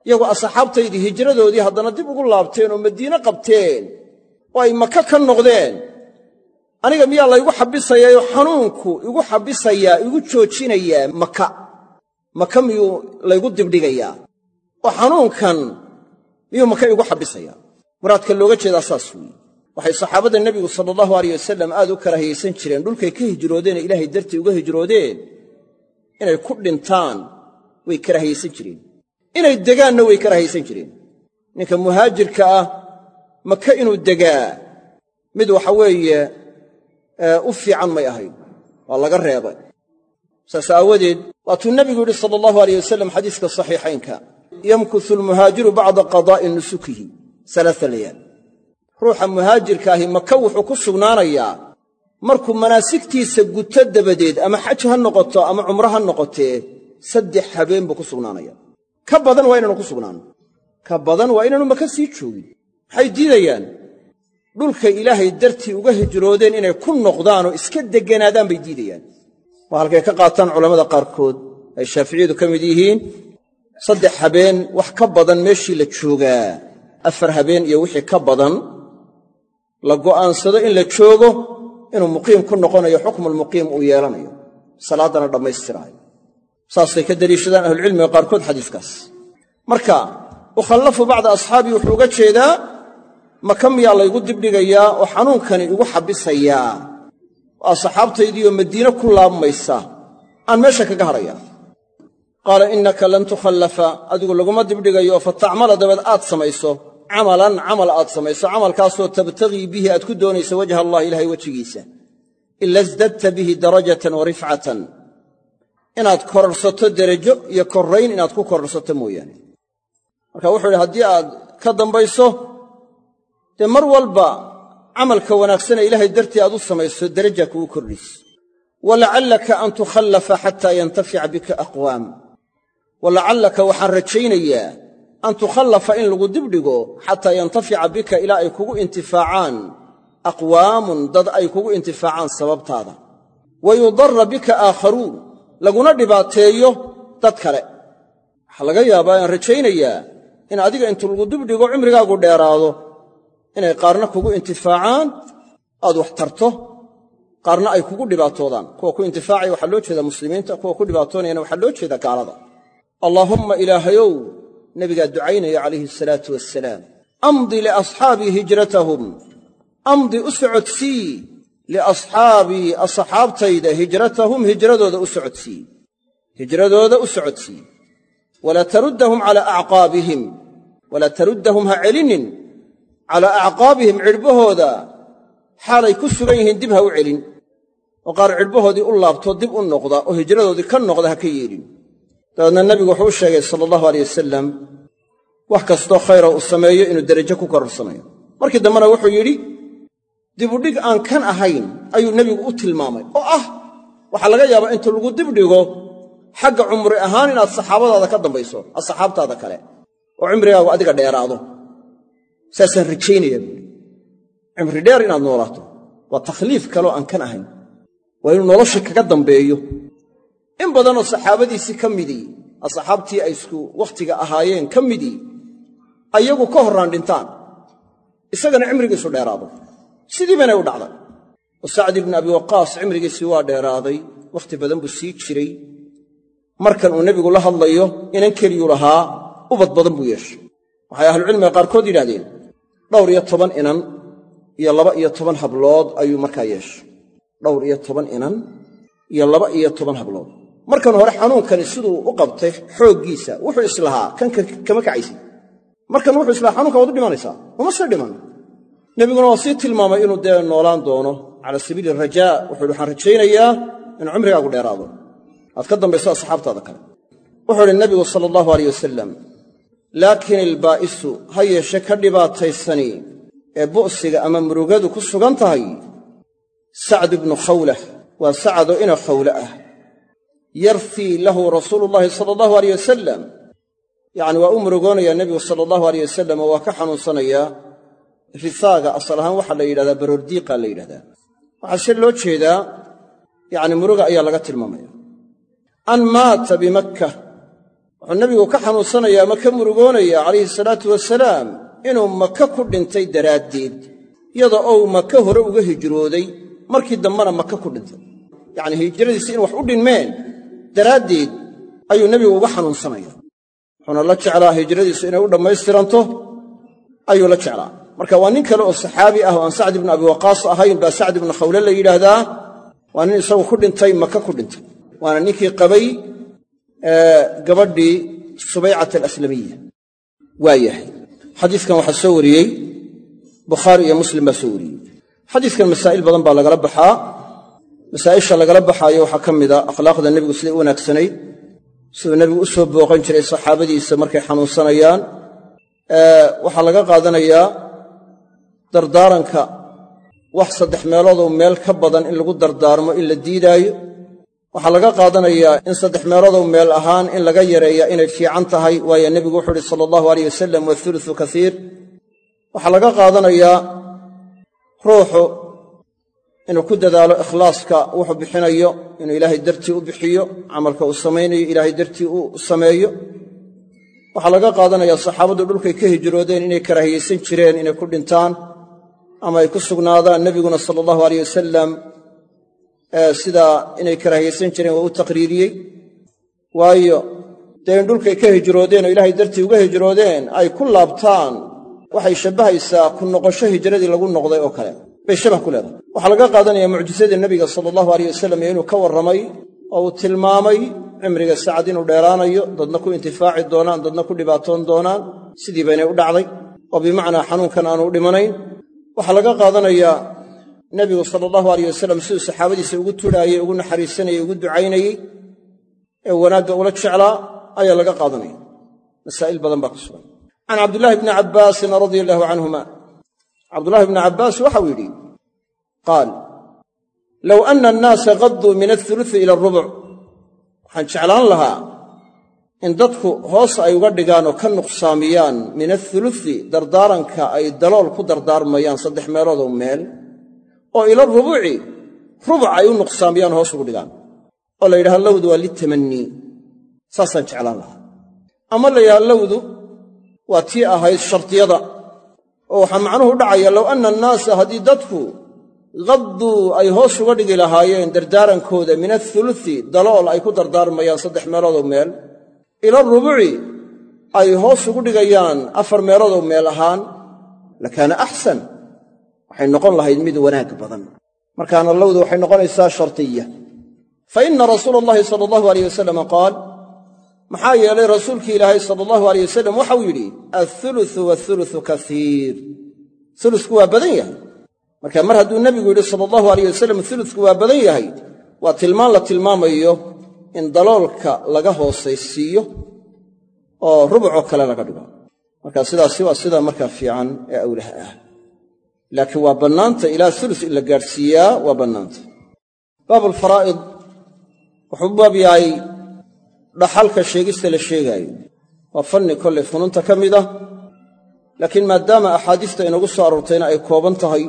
iyagoo asxaabtaydii hijradoodii haddana dib ugu laabteen oo madiine qabteen oo ay maka ka noqdeen. Aniga miyaa laygu xabisayaayoo xanuunku igu xabisayaa igu joojinayaa maka maka miyuu laygu dibdhigayaa oo xanuunkan miyuu maka igu xabisayaa muraadka looga jeedaa saas weeye. Waxay saxaabadda nebigu sala allahu aleyh wasalam aad u karaahiyaysan jireen dhulkay ka hijroodeen ee ilaahay dartii uga hijroodeen. Inay ku dhintaan way karaahiyaysan jireen. Inay degaanna way karaahiyaysan jireen. Ninka muhaajirka ah maka inuu degaa mid waxa weeye u fiican may ahayn. Waa laga reebay. Saas aawadeed waatuu nebigu yidhi sala allahu aleyh wasalam xadiiska saxiixaynka yamkusu almuhaajiru bacda qadaa'i nusukihi alaaa layaal. Ruuxa muhaajirka ahi maka wuxuu ku sugnaanayaa markuu manaasigtiisa guto dabadeed ama xaj ha noqoto ama cumro ha noqotee saddex habeen buu ku sugnaanaya ka badan waa inaanu ku sugnaano. Ka badan waa inaanu maka sii joogin. Maxay diidayaan? Dhulkay ilaahay dartii uga hijroodeen inay ku noqdaan oo iska degganaadaan bay diidayaan. Waa halkay ka qaataan culammada qaarkood ay shaaficiyadu ka mid yihiin saddex habeen wax ka badan meeshii la joogaa. Afar habeen iyo wixii ka badan. La go'aansado in la joogo inuu muqiim ku noqonayo xukmulmuqiim uu yeelanayo. Salaaddana dhammaystiraayo saasay ka deliishadaan ahlucilmiga qaarkood xadiiskaas. Marka ukhallafu bacda asxaabii wuxuu uga jeedaa maka miyaa laygu dibdhigayaa oo xanuunkani igu xabisayaa? Waa saxaabtaydiioo madiine ku laabmaysa. Aan meesha kaga hadhaya qaala innaka lan tukhallafa. Adigu laguma dibdhigayo fa tacmala dabeed aad samayso. Camalan camal aad samayso. Camalkaasoo tabtagii bihi aad ku doonayso wajha allahi ilahay wejigiisa. Ila isdadta bihi darajatan wa rifcatan. Inaad kororsato derajo iyo korrayn inaad ku kororsato mooyaane. Marka wuxuu idhi haddii aad ka dambayso dee mar walba camalka wanaagsanee ilaahay dartii aad u samayso deraja kugu kordhayso walacallaka an tukhallafa xataa yantafica bika aqwaam walacallaka waxaan rajaynayaa an tukhallafa in lagu dibdhigo xataa yantafica bika ilaa ay kugu intifaacaan. Aqwaamun dad ay kugu intifaacaan sababtaada. Wa yudarra bika aakharuun laguna dhibaateeyo dad kale. Waxaa laga yaabaa aan rajaynayaa in adiga intu lagu dibdhigo cimrigaagu dheeraado inay qaarna kugu intifaacaan aad wax tarto qaarna ay kugu dhibaatoodaan. Kuwa ku intifaacaya waxaa loo jeedaa muslimiinta kuwa ku waxaa loo jeedaa gaalada allaahumma ilaahayow nebigaa ducaynaya calayhi asalaatu wassalaam. Amdi liasxaabii hijratahum. Amdi u socodsii liasxaabii asxaabtayda hijratahum hijradooda u socodsii hijradooda u socodsii walaa taruddahum calaa acqaabihim. Walaa taruddahum ha celinin calaa acqaabihim cidhbahooda. Xaalay ku sugan yihiin dib ha u celin. Oo qaar cidhbahoodii u laabto dib u noqda oo hijradoodii ka noqda ha ka yeelin dabeedna nebigu wuxuu u sheegay sala allahu aleyh wasalam wax kastoo khayra uu sameeyo inuu derajo ku kororsanayo. Markii dambena wuxuu yidhi dibudhig aan kan ahayn ayuu nebigu u tilmaamay. Oo ah waxaa laga yaabaa inta lagu dibdhigo xagga cumri ahaan inaad saxaabadaada ka dambayso asxaabtaada kale oo cimrigaagu adiga dheeraado. Saasaan rajaynaya buui cimri dheer inaad noolaato waa takhliif kaloo aan kan ahayn waa inuu nolosha kaga dambeeyo in badanoo saxaabadiisii ka midii asxaabtii ay isku wakhtiga ahaayeen ka midii ayagu ka horraan dhintaan. Isagana cimrigiisu dheeraado. Sidii baynay u dhacday. Oo sacdi ibnu abi waqaas cimrigiisii waa dheeraaday. Wakhti badan buu sii jiray. Markan uu nebigu la hadlayo inan keliyuu lahaa ubad badan buu yeeshay. Waxay ahlucilmiga qaarkood yidhahdeen dhowr iyo toban inan iyo laba iyo toban hablood ayuu markaa yeeshay. Dhowr iyo toban inan iyo laba iyo toban hablood markan hore xanuunkani siduu u qabtay xooggiisa wuxuu islahaa kan kama kacaysid markan wuxuu islahaa xanuunkan waad u dhimanaysaa uma sii dhiman. Nebiguna waa sii tilmaamay inuu dee noolaan doono cala sabiili rajaa wuxuu waxaan rajaynayaa inuu cimrigaagu dheeraado. Aad ka dambayso asxaabtaada kale. Wuxuu idhi nebigu sala allahu aleyh wasalam laakiin ilbaa'isu ha yeeshe ka dhibaataysani ee bu'siga ama murugadu ku sugan tahay sacd ibnu khawlah waa sacado ina khawle ah yarfii lahu rasuulu llaahi sala allahu aleyh wasalam yacni waa u murugoonayaa nebigu sala allahu aleyh wasalam oo waa ka xanuunsanayaa rifaaga asal ahaan. Waxaa la yidhahdaa baroordiiqa la yidhahdaa. Waxaa se loo jeedaa yacni muruga ayaa laga tilmaamaya. An maata bimakka wuxuu nebigu ka xanuunsanayaa ama ka murugoonaya calayhi salaatu wasalaam inuu maka ku dhintay daraaddeed yada ou maka hore uga hijrooday markii dambena maka ku dhintay. Yacnii hijradiisi in wax u dhinmeen daraaddeed ayuu nebigu uga xanuunsanaya wuxuuna la jeclaa hijradiisu inay u dhammaystiranto ayuu la jeclaa. Marka waa nin kale oo saxaabi ah oo aan sacd ibnu abi waqaas ahayn baa sacd ibnu khawle la yidhaahdaa waa nin isagu ku dhintay maka ku dhintay. Waana ninkii qabay gabadhii subaycat alaslamiya. Waa yahay. Xadiiskan waxaa soo wariyey bukhaari iyo muslim baa soo wariyey. Xadiiskan masaa'il badan baa lagala baxaa masaa'isha lagala baxaayo waxaa ka mida akhlaaqda nebigu siday u wanaagsanayd siduu nebigu u soo booqan jiray saxaabadiisa markay xanuunsanayaan. Waxaa laga qaadanayaa dardaaranka wax saddex meeloodoo meel ka badan in lagu dardaarmo in la diidaayo. Waxaa laga qaadanayaa in saddex meeloodoo meel ahaan in laga yareeya inay fiican tahay waayo nebigu wuxuu uhi sala allahu aleyh wasalam wathuluthu kasiir waxaa laga qaadanayaa ruuxu inuu ku dadaalo ikhlaaska wuxuu bixinayo inuu ilaahay dartii u bixiyo camalka uu samaynayo ilaahay dartii u sameeyo. Waxaa laga qaadanayaa saxaabaddu dhulkay ka hijroodeen inay karaahiyaysan jireen inay ku dhintaan ama ay ku sugnaadaan nebiguna sala allahu aleyh wasalam sidaa inay karaahiyaysan jireen waa u taqriiriyey. Waayo dee in dhulkay ka hijroodeen oo ilaahay dartii uga hijroodeen ay ku laabtaan waxay shabbahaysaa ku noqosho hijradii lagu noqday oo kale. Bay shabah ku leedahay waxaa laga qaadanaya mucjisadii nebiga sala allahu aleyh wasalam inuu ka warramay oo uu tilmaamay cimriga sacad inuu dheeraanayo dadna ku intifaaci doonaan dadna ku dhibaatoon doonaan sidii baynay u dhacday oo bimacnaa xanuunkan aanu u dhimanayn. Waxaa laga qaadanayaa nebigu sala allahu aleyh wasalam siduu saxaabadiisa ugu tudhaayey ugu naxariisanayey ugu ducaynayey ee wanaagga ula jeclaa ayaa laga qaadanaya. Masaa'il badan baa ku sugan. Can cabdillaahi bni cabbaasin radia allahu canhuma. Cabdullahi bni cabbaas waxau yidhi qaal low anna annaasa qadduu min athuluthi ila arubuc waxaan jeclaan lahaa in dadku hoos ay uga dhigaan oo ka nuqsaamiyaan min athuluthi dardaaranka ay dalool ku dardaarmayaan saddex meeloodoo meel oo ila rubuci rubuc ay u nuqsaamiyaan hoos ugu dhigaan. Oo la yidhaha lowdu waa litamannii saasaan jeclaan lahaa. Ama la yidhaha lowdu waa tii ahayd shardiyada oo waxaa macnuhu dhacaya low anna annaasa haddii dadku qadduu ay hoos uga dhigi lahaayeen dardaarankooda min athuluthi dalool ay ku dardaarmayaan saddex meeloodoo meel. Ila rubuci ay hoos ugu dhigayaan afar meeloodoo meel ahaan. Lakaana axsan waxay noqon lahayd mid wanaag badan. Markaana lowdu waxay noqonaysaa shartiya. Fa inna rasuula allahi sala allahu aleyh wasalam qaal maxaa yeelay rasuulkii ilaahay sala allahu aleyh wasalam waxau yidhi athuluthu wathuluthu kasiir ulusku waa badan yahay marka mar hadduu nebigu yidhi sala allahu alayh wasalam uludku waa badan yahay. Waa tilmaan la tilmaamayo in daloolka laga hoosaysiiyo oo rubucoo kale laga dhigo. Marka sidaasi waa sida markaa fiican ee awlaha ah. Laakiin waa bannaanta ilaa ulus in la gaadhsiiyaa waa bannaanta. Baab alfaraa'id wuxuu baab yahay dhaxalka sheegista la sheegaayo. Waa fanni kollay fununta ka mid ah laakiin maadaama axaadiista inagu soo aroortayna ay kooban tahay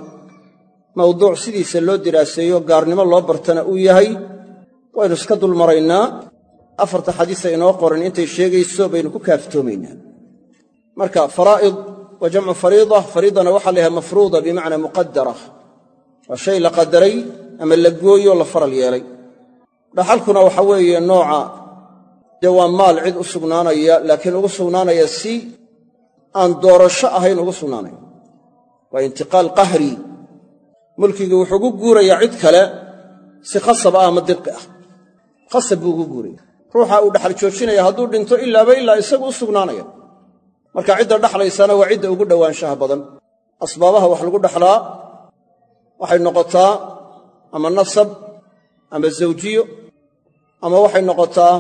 mawduuc sidiisa loo diraaseeyo gaarnimo loo bartana uu yahay waynu iska dulmaraynaa. Afarta xadiisa inoo qoran intay sheegayso baynu ku kaaftoomaynaa. Marka faraa'id wa jamcu fariida fariidana waxaa la mafruuda bimacnaa muqadara waa shay la qadaray ama la gooyoo la faral yeelay. Dhaxalkuna waxa weeye nooca dee waa maal cid u sugnaanaya laakiin ugu sugnaanaya si aan doorasho ahayn ugu sugnaanaya. Waa intiqaal qahri mulkigii wuxuu gu guurayaa cid kale si khasab ah ama dirqi ah. Khasab buu ugu guuraya. Ruuxa uu dhaxal joojinaya hadduu dhinto ilaaba ilaa isagu u sugnaanaya. Marka cidda dhaxlaysana waa cidda ugu dhowaanshaha badan. Asbaabaha wax lagu dhaxlaa waxay noqotaa ama nasab ama zawjiyo ama waxay noqotaa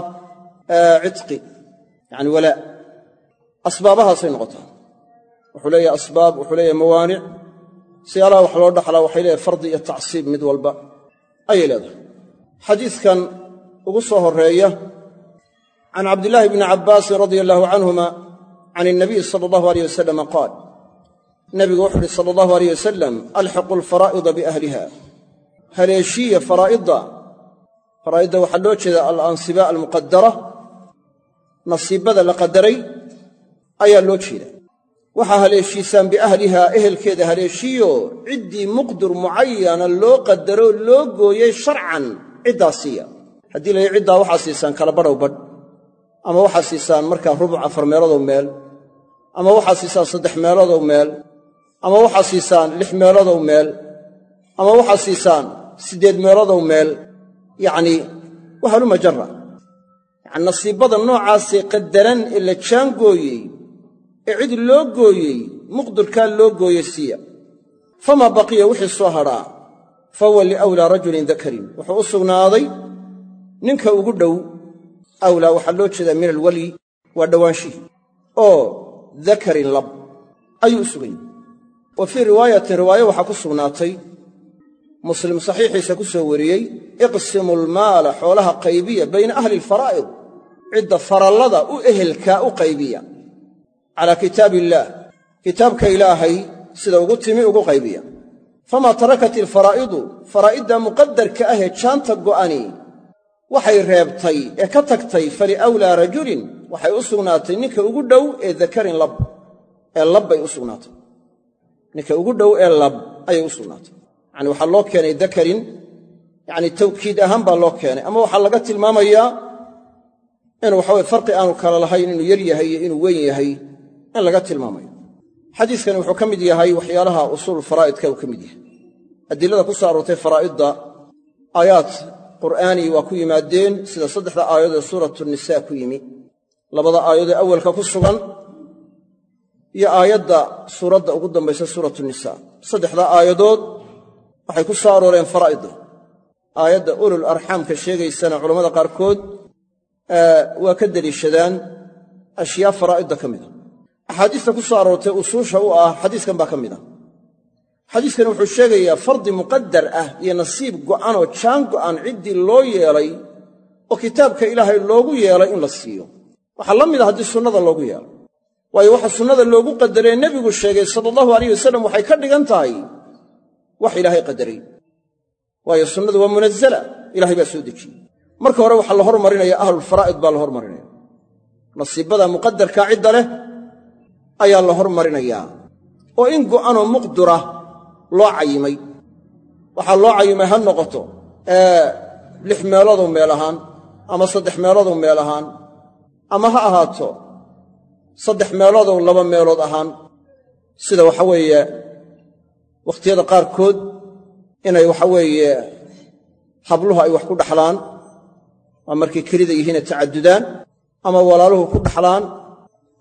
cidqi yacani walaa asbaabahaasay noqotaa. Wuxuu leeyahay asbaab wuxuu leeyahay mawaanic siyaalaha wax loo dhaxlaa waxay leedahay fardi iyo tacsiib mid walba. Ayay leedahay. Xadiidkan ugu soo horreeya can cabdillaahi bni cabbaasin radia allaahu canhuma can inabiy sala allahu aleyh wasalama qaal. Nabigu wuxu uhi sala allahu aleyh wasalam alxiqu alfaraa'ida biahliha haleeshiya faraa'idda faraa'idda waxaa loo jeedaa alansibaa almuqadara nasiibada la qadaray ayaa loo jeeda waxaa haleeshiisaan biahlihaa ehelkeeda haleeshiyo ciddii muqdur mucayana loo qadaro loo gooyey sharcan ciddaa siiya. Haddii layi ciddaa waxaa siisaan kala badhow badh. Ama waxaa siisaan markaa rubuc afar meelodow meel. Ama waxaa siisaan saddex meelodow meel. Ama waxaa siisaan lix meelodow meel. Ama waxaa siisaan siddeed meelodow meel. Yacnii wahaluma jarra. Yacani nasiibada noocaasee qadaran ee la jaangooyey ee cid loo gooyey muqdirkaa loo gooyey siiya. Famaa baqiya wixii soo hadhaa fahuwa liawlaa rajulin dakarin. Wuxuu u sugnaaday ninka ugu dhow awlaa waxaa loo jeedaa min alweli waa dhowaanshihii oo dakarin lab ayuu u sugan yahy wa fii riwaayatin riwaayo waxaa ku sugnaatay muslim saxiixiisa ku soo wariyey iqsimu almaala xoolaha qaybiya bayna ahli alfaraa'id cidda farallada u ehelkaa u qaybiya calaa kitaab illaah. Kitaabka ilaahay sida ugu timi ugu qaybiya. Famaa tarakat ilfaraa'idu faraa'idda muqadarka ahee jaanta go'ani waxay reebtay ee ka tagtay faliawlaa rajulin waxay u sugnaatay ninka ugu dhow ee dakarin lab ee lab bay u sugnaatay. Ninka ugu dhow ee lab ayay u sugnaatay. Yacani waxaa loo keenay dakarin yacni tawkiid ahaan baa loo keenay. Ama waxaa laga tilmaamayaa inuu waxaweye farqi aanu kala lahayn inuu yar yahay iyo inuu weyn yahay in laga tilmaamayo. Xadiiskani wuxuu ka mid yahay waxyaalaha usuul faraa'idka uu ka mid yahay. Adilada ku soo aroortay faraa'idda aayaad qur'aani waa ku yimaadeen sida saddexda aayadood ee suuratu nisaa ku yimi. Labada aayadoee awalka ku sugan iyo aayadda suuradda ugu dambaysa suuratu nisaa. Saddexda aayadood waxay ku soo arooreen faraa'idda. Aayadda ulul arxaamka sheegaysana culammada qaarkood waa ka deliishadaan ashyaa faraa'idda ka mida axaadiista ku soo aroortay usuusha u ah xadiiskan baa ka mid a xadiiskani wuxuu sheegayaa fardi muqadar ah iyo nasiib go'anoo jaan go'an ciddii loo yeelay oo kitaabka ilaahay loogu yeelay in la siiyo. Waxaa la mid a haddii sunnada loogu yeelo. Waayo waxa sunnada loogu qadaree nebigu sheegay sala allahu alayh wasalam waxay ka dhigan tahay wax ilaahay qadaray. Waayo sunnadu waa munazala ilahay baa soo dejiyey marka hore waxaa la hormarinaya ahlulfaraa'id baa la hormarinaya nasiibada muqadarkaa cidda leh ayaa la hormarinayaa oo in go'anoo muqdura loo cayimay. Waxaa loo cayimay ha noqoto lix meelodow meel ahaan ama saddex meelodow meel ahaan ama ha ahaato saddex meelodow laba meelood ahaan. Sida waxa weeye wakhtiyada qaarkood inay waxa weeye habluhu ay wax ku dhaxlaan waa markay kelida yihiine tacadudaan ama walaaluhu ku dhaxlaan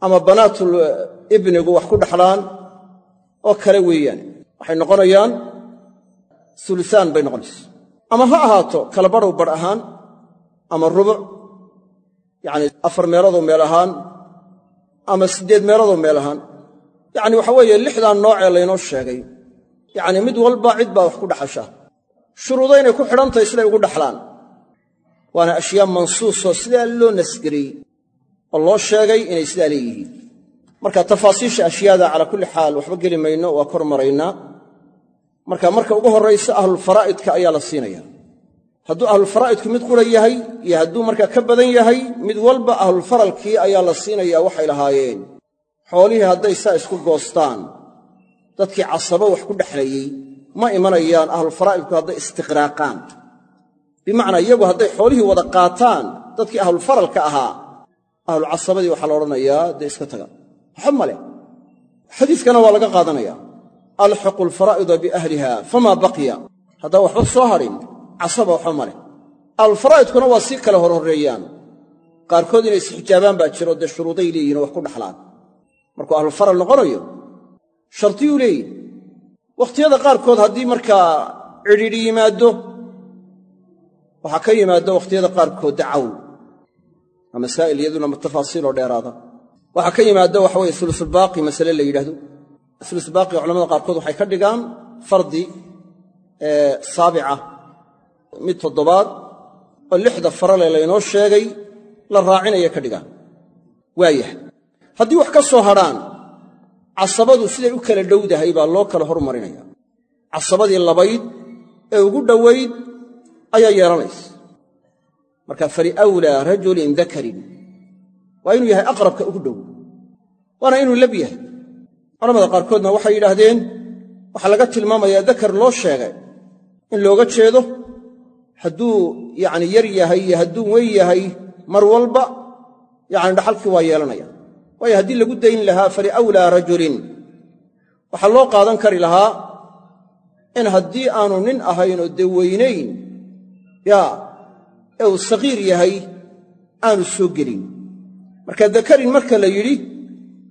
ama banaatul ibnigu wax ku dhaxlaan oo kale weeyaan. Waxay noqonayaan ulusaan bay noqonaysa. Ama ha ahaato kala badhow badh ahaan ama rubuc yacni afar meeloodoo meel ahaan ama siddeed meeloodoo meel ahaan. Yacni waxa weeye lixdan noocee laynoo sheegay. Yacni mid walba cid baa wax ku dhaxasha. Shuruudo inay ku xidhantahay siday ugu dhaxlaan. Waana ashyaa mansuusoo sidaa loo nasgariyey oo loo sheegay inay sidaa leeyihiin. Marka tafaasiisha ashyaada calaa kulli xaal waxba geli mayno waa kor maraynaa marka marka ugu horraysa ahlulfaraa'idka ayaa la siinaya. Hadduu ahlulfaraa'idku mid qura yahay iyo hadduu markaa ka badan yahay mid walba ahlulfaralkii ayaa la siinayaa waxay lahaayeen. Xoolihii hadday saa isku goostaan dadkii casabo wax ku dhexlayey ma imanayaan ahlulfaraa'idku hadday istiqraaqaan. Bimacnaa iyagu hadday xoolihii wada qaataan dadkii ahlulfaralka ahaa ahlucasabadii waxaa la odhanayaa dee iska taga. Waxba ma leh. Xadiiskana waa laga qaadanaya alxiqu alfaraa'ida biahliha famaa baqiya. Haddaan waxba soo hadhin casaba waxba ma leh. Ahlulfaraa'idkuna waa sii kale horhorreeyaan qaarkood inay isxijaabaan baa jiro dee shuruuday leeyihiin wax ku dhaxlaan. Markuu ahlufaral noqonayo shardiyuu leeyihi wakhtiyada qaarkood haddii markaa cidhiidhi yimaaddo waxaa ka yimaaddo wakhtiyada qaarkood dacawl waa masaa'il iyaduna tafaasiiloo dheeraada. Waxaa ka yimaaddo waxa ulusulbaaqi masale la yidhahdo ulusulbaaqiga culamada qaarkood waxay ka dhigaan fardi saabica mid toddobaad oo lixda farale laynoo sheegay la raacinaya ka dhigaan. Waayahay haddii wax ka soo hadrhaan casabadu siday u kala dhowdahay baa loo kala hormarinaya. Casabadii labayd ee ugu dhowayd ayaa yeelanaysa marka faliwlaa rajulin dakarin waa inuu yahay aqrabka ugu dhow. Waana inuu lab yahay. Culamada qaarkoodna waxay yidhaahdeen waxaa laga tilmaamayaa dakar loo sheegay. In looga jeedo hadduu yacni yar yahay iyo hadduu weyn yahay mar walba yacni dhaxalkii waa yeelanaya. Waayo haddii lagu dayn lahaa faliwlaa rajulin waxaa loo qaadan kari lahaa in haddii aanu nin ahayn oo dee weynayn yaa ee uu sagiir yahay aanu soo gelin. Marka dakarin marka la yidhi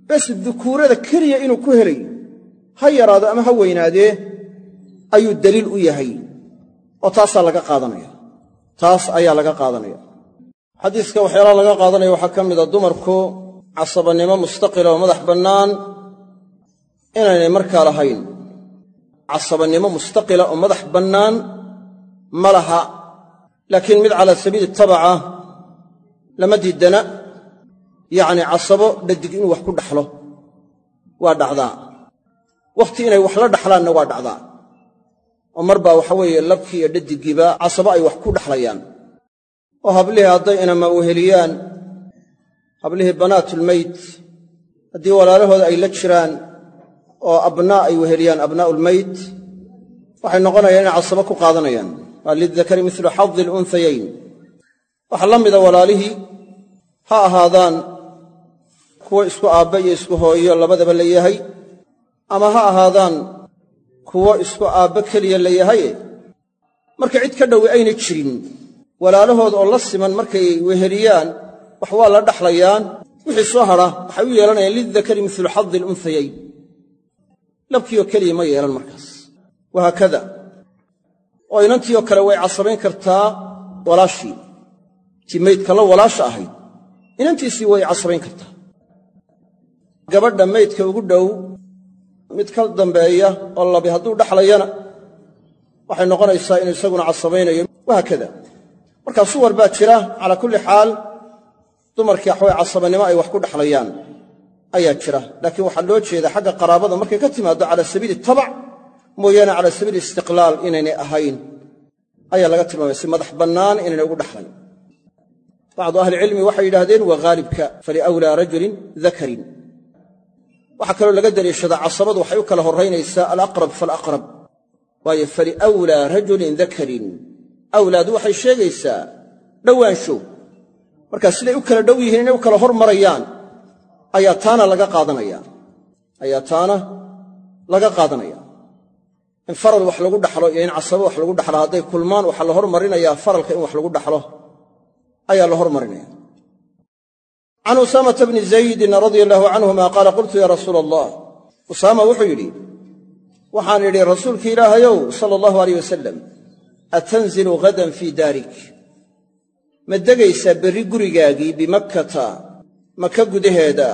bes dukuurada keliya inuu ku helayo ha yaraado ama ha weynaadee ayuu daliil u yahay oo taasaa laga qaadanaya. Taas ayaa laga qaadanaya. Xadiiska waxyaalaha laga qaadanaya waxaa ka mida dumarku casabannimo mustaqila oo madax bannaan inaynay markaa lahayn. Casabannimo mustaqila oo madax bannaan ma laha laakiin mid cala sabiili tabaca lama diidana yacni casabo dhadig inuu wax ku dhaxlo waa dhacdaa. Wakhti inay wax la dhaxlaanna waa dhacdaa. Oo mar baa waxa weeye labkii iyo dhadigiiba casabo ay wax ku dhaxlayaan. Oo hablihii hadday inama weheliyaan hablihii banaatulmeyd haddii walaalahooda ay la jiraan oo abnaa ay weheliyaan abnaa'ulmeyd waxay noqonayaan inay casabo ku qaadanayaan waa lidakari milu xadi alunhayayn waxaa la mida walaalihii ha ahaadaan kuwo isku aabba iyo isku hooyo labadaba la yahay ama ha ahaadaan kuwo isku aabba keliya la yahaye? Marka cid ka dhowi ayna jirin. Walaalahood oo la siman markay weheliyaan wax waa la dhaxlayaan. Wixii soo hadha waxay u yeelanayaan lidakari milu xadi alunhayayn labkiioo keliya ma yeelan markaas. Wahaakada oo inantiioo kale way casabayn kartaa walaashii. Tii maydka la walaasha ahayd inantiisii way casabayn kartaa. Gabadha maydka ugu dhow mid ka dambeeya oo labi hadduu dhaxlayana waxay noqonaysaa inuu isaguna casabaynayo wahaakada markaa suwar baa jira calaa kulli xaal dumarkii waxaway casabannimo ay wax ku dhaxlayaan ayaa jira. Laakiin waxaa loo jeedaa xagga qaraabada markay ka timaaddo cala sabiili tabac mooyaane cala sabiili istiqlaal inaynay ahayn ayaa laga tilmaamaya si madax bannaan inaynay ugu dhaxlayn. Bacdu ahlicilmi waxay yidhaahdeen waa haalibka faliwlaa rajulin dakarin waxaa kaloo laga daliishadaa casabadu waxay u kala horraynaysaa alaqrab falaqrab. Waayo faliwlaa rajulin dakarin awlaadu waxay sheegaysaa dhowaansho markaa siday u kala dhow yihiin inay u kala hormarayaan ayaa taana laga qaadanaya. Ayaa taana laga qaadanaya in faral wax lagu dhaxlo iyo in casabo wax lagu dhaxlo hadday kulmaan waxaa la hormarinayaa faralka in wax lagu dhaxlo. Ayaa la hormarinaya. Can usaamata bni zaydin radia allaahu canhuma qaala qultu ya rasuula allah usaama wuxuu yidhi waxaan idhi rasuulka ilaahayow sala allahu aleyh wasalam atanzilu ghadan fii daarik. Ma degaysaa berri gurigaagii bimakkata maka gudaheeda.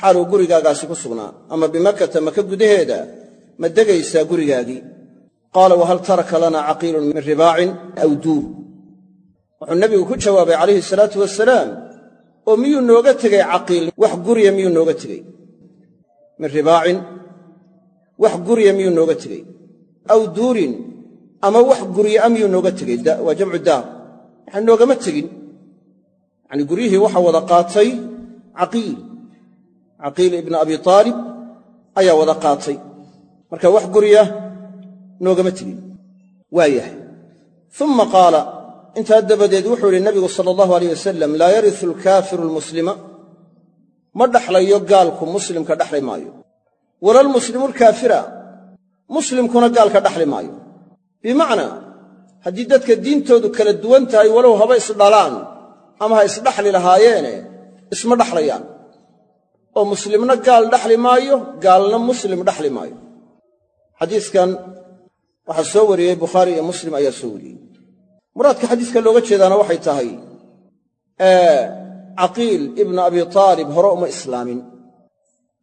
Xaaluu gurigaagaasi ku sugnaa. Ama bimakkata maka gudaheeda ma degaysaa gurigaagii? Qaala wahal taraka lana caqiilun min ribaacin aw duur. Wuxuu nebigu ku jawaabay calayhi salaatu wasalaam oo miyuu nooga tegey caqiil? Wax guriya miyuu nooga tegey min ribaacin wax guriya miyuu nooga tegey aw duurin ama wax gurya a miyuu nooga tegey waa jamcu daar. Waxaa noogama tegin. Yacanii guryihii waxaa wada qaatay caqiil. Caqiil ibna abi aalib ayaa wada qaatay marka wax gurya noogama tegin waa yahay. Uma qaala intaa dabadeed wuxuu yidhi nabigu sala allahu aleyh wasalam laa yarisu alkaafiru almuslima. Ma dhaxlayo gaalku muslimka dhaxli maayo. Wala almuslimu alkaafira? Muslimkuna gaalka dhaxli maayo. Bimacnaa haddii dadka diintoodu kala duwan tahay walow haba isdhalaan ama ha isdhaxli lahaayeene isma dhaxlayaan. Oo muslimna gaal dhaxli maayo gaalna muslim dhaxli maayo xadiiskan waxaa soo wariyey bukhaari iyo muslim ayaa soo wariyey. Muraadka xadiiska looga jeedaana waxay tahay caqiil ibna abi taalib hore uma islaamin.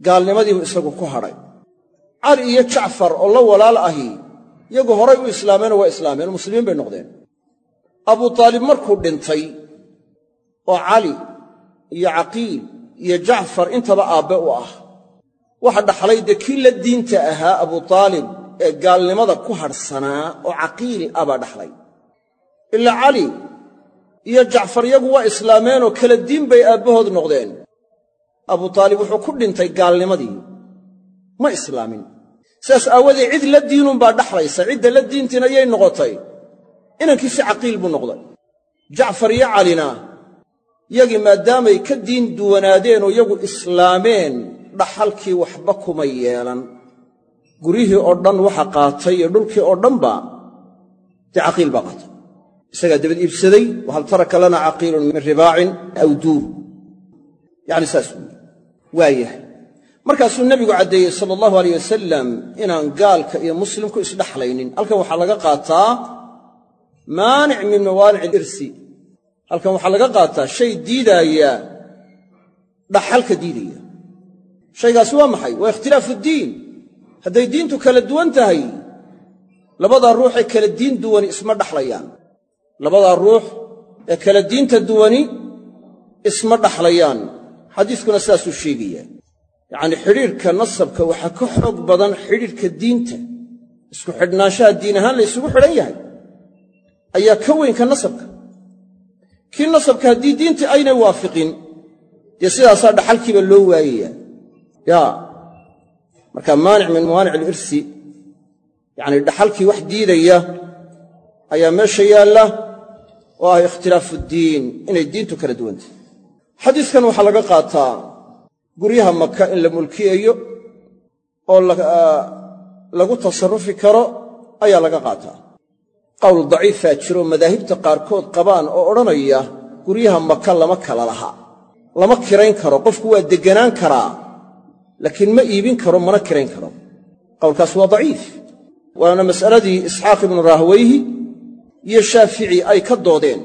Gaalnimadiibu isagu ku hadhay cali iyo jacfar oo la walaal ahi iyagu horay u islaameenoo waa islaameen muslimiin bay noqdeen. Abu taalib markuu dhintay oo cali iyo caqiil iyo jacfar intaba aabbe u ah waxa dhaxlay dee kii la diinta ahaa abu taalib ee gaalnimada ku hadhsanaa oo caqiil ah baa dhaxlay. Ilaa cali iyo jacfar yagu waa islaameenoo kala diin bay aabbahood noqdeen. Abu taalib wuxuu ku dhintay gaalnimadii. Ma islaamin. Sidaas aawadeed cid la diinunbaa dhaxlaysa cidda la diintiina yay noqotay. Inankiisi caqiil buu noqday. Jacfar iyo calina yagii maadaamay ka diin duwanaadeen oo yagu islaameen dhaxalkii waxba kuma yeelan. Guryihii oo dhan waxa qaatay iyo dhulkii oo dhanba dee caqiil baa qaatay. Isagaa dabad iibsaday wahal taraka lana caqiilun min ribaacin aw duur. Yacni saas weyi waa yahay markaasuu nebigu caddeeyey sala allahu aleyh wasalam inaan gaalka iyo muslimku isdhaxlaynin halkan waxaa laga qaataa maanic min mawaanic alirsi halkan waxaa laga qaataa shay diidaaya dhaxalka diidaya shaygaasi waa maxay? Waa ikhtilaafu ddiin hadday diintu kala duwan tahay labadaa ruux ee kala diin duwani isma dhaxlayaan. Labadaa ruux ee kala diinta duwani isma dhaxlayaan. Xadiiskuna sidaasuu sheegaya yacnii xidhiirka nasabka waxaa ka xoog badan xidhiirka diinta. Isku xidhnaanshaha diin ahaan la ysugu xidhan yahay. Ayaa ka weynka nasabka. Kii nasabka haddii diintii aynay waafiqin dee sidaasaa dhaxalkiiba loo waayaya yaa marka maanic min mawaanic alirsi yacanii dhaxalkii wax diidaya ayaa meesha yaalla oo ah ikhtilaafu ddiin inay diintu kala duwantah xadiiskan waxaa laga qaataa guryaha maka in la mulkiyayo oo lagu tasarufi karo ayaa laga qaataa. Qowl daciifaa jiro madaahibta qaarkood qabaan oo odhanaya guryaha maka lama kala laha lama kirayn karo qofku waa degganaan karaa laakiin ma iibin karo mana kirayn karo. Qowlkaas waa daciif. Waana mas'aladii isxaaq ibnu rahweyhi iyo shaafici ay ka doodeen.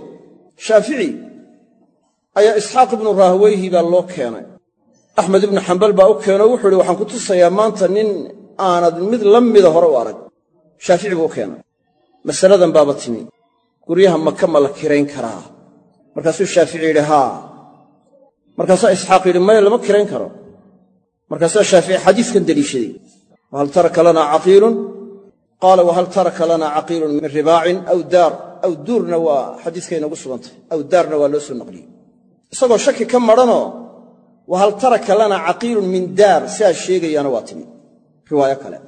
Shaafici ayaa isxaaq ibnu rahweyhi baa loo keenay. Axmed ibnu xambal baa u keenoo wuxuu ihi waxaan ku tusayaa maanta nin aanad mid la mida hore u arag. Shaafici buu u keenay. Masaladan baaba timi. Guryaha maka ma la kirayn karaa. Markaasuu shaafici yidhi haa. Markaasaa isxaaq yidhi maya lama kirayn karo markaasaa shaafici xadiiskan deliishaday wahal taraka lanaa caqiilun qaala wahal taraka lanaa caqiilun min ribaacin aw daar. Aw duurna waa xadiiskay noogu sugantay. Aw daarna waa loo soo naqliyey. Isagoo shaki ka madhanoo wahal taraka lanaa caqiilun min daar? Sidaas sheegayaana waa timi. Riwaayo kale.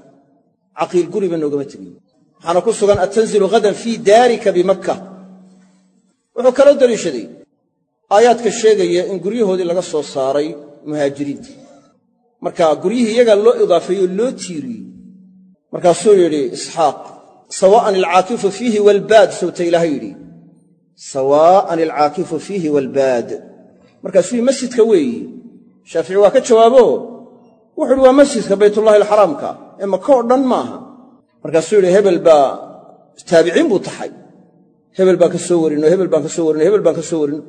Caqiil guriba noogama tegin waxaana ku sugan atanzilu hadan fii daarika bimakka wuxuu kaloo deliishaday aayaadka sheegaya in guryahoodii laga soo saaray muhaajiriinta marka guryihii iyagaa loo idaafeeyey oo loo tiiriyey. Markaasuu yidhi isxaaq sawaa'an alcaakifu fiihi walbaad sowta ilaahay yidhi. Sawaa'an alcaakifu fiihi walbaad. Markaasuu masjidka weeyi. Shaafici waa ka jawaabo. Wuxu uhi waa masjidka baytullahi alxaraamka ee maka oo dhan maaha. Markaasuu yidhi hebel baa taabiciin buu taxay hebel baan ka soo warino hebel baan ka soo warino hebel baan ka soo warino.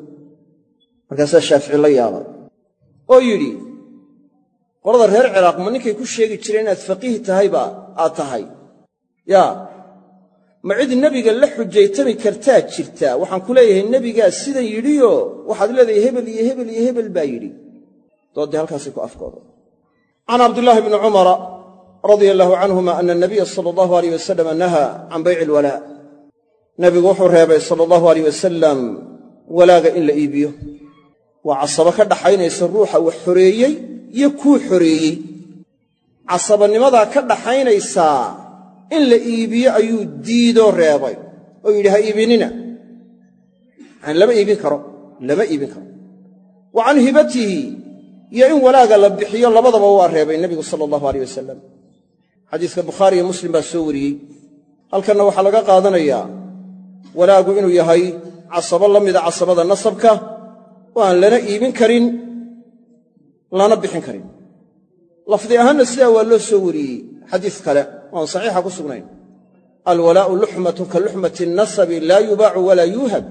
Markaasaa shaafici la yaabay oo yidhi qolada reer ciraaq ma ninkay ku sheegi jireen inaad faqiih tahayba aad tahay? Yaa ma cid nebiga la xujaytami kartaa jirtaa waxaan ku leeyahay nebigaa sidan yidhiyo waxaad leedahay hebel iyo hebel iyo hebel baa yidhi. Dooddii halkaasay ku afkooda can cabdillaahi bni cumara radia allaahu canhuma ana anabiya sala allahu aleyh wasalam nahaa can bayci ilwalaa nebigu wuxuu reebay sala allahu aleyh wasalam walaaga in la iibiyo. Waa casabo ka dhaxaynaysa ruuxa wax xoreeyey iyo kuu xoreeyey. Casabanimadaa ka dhaxaynaysaa in la iibiyo ayuu diidoo reebay oo yidhi ha iibinina. Yani lama iibin karo lama iibin karo. Wa can hibatihi iyo in walaaga la bixiyo labadaba waa reebay nebigu sala allahu aleyh wasalam xadiiska bukhaari iyo muslim baa soo wariyey. Halkanna waxaa laga qaadanayaa walaagu inuu yahay casabo la mida casabada nasabka oo aan lana iibin karin lana bixin karin. Lafdi ahaanna sidaa waa loo soo wariyey xadiis kale oan saxiixa ku sugnayn. Alwalaa'u luxmatun ka luxmati nasabi laa yubaacu walaa yuuhab.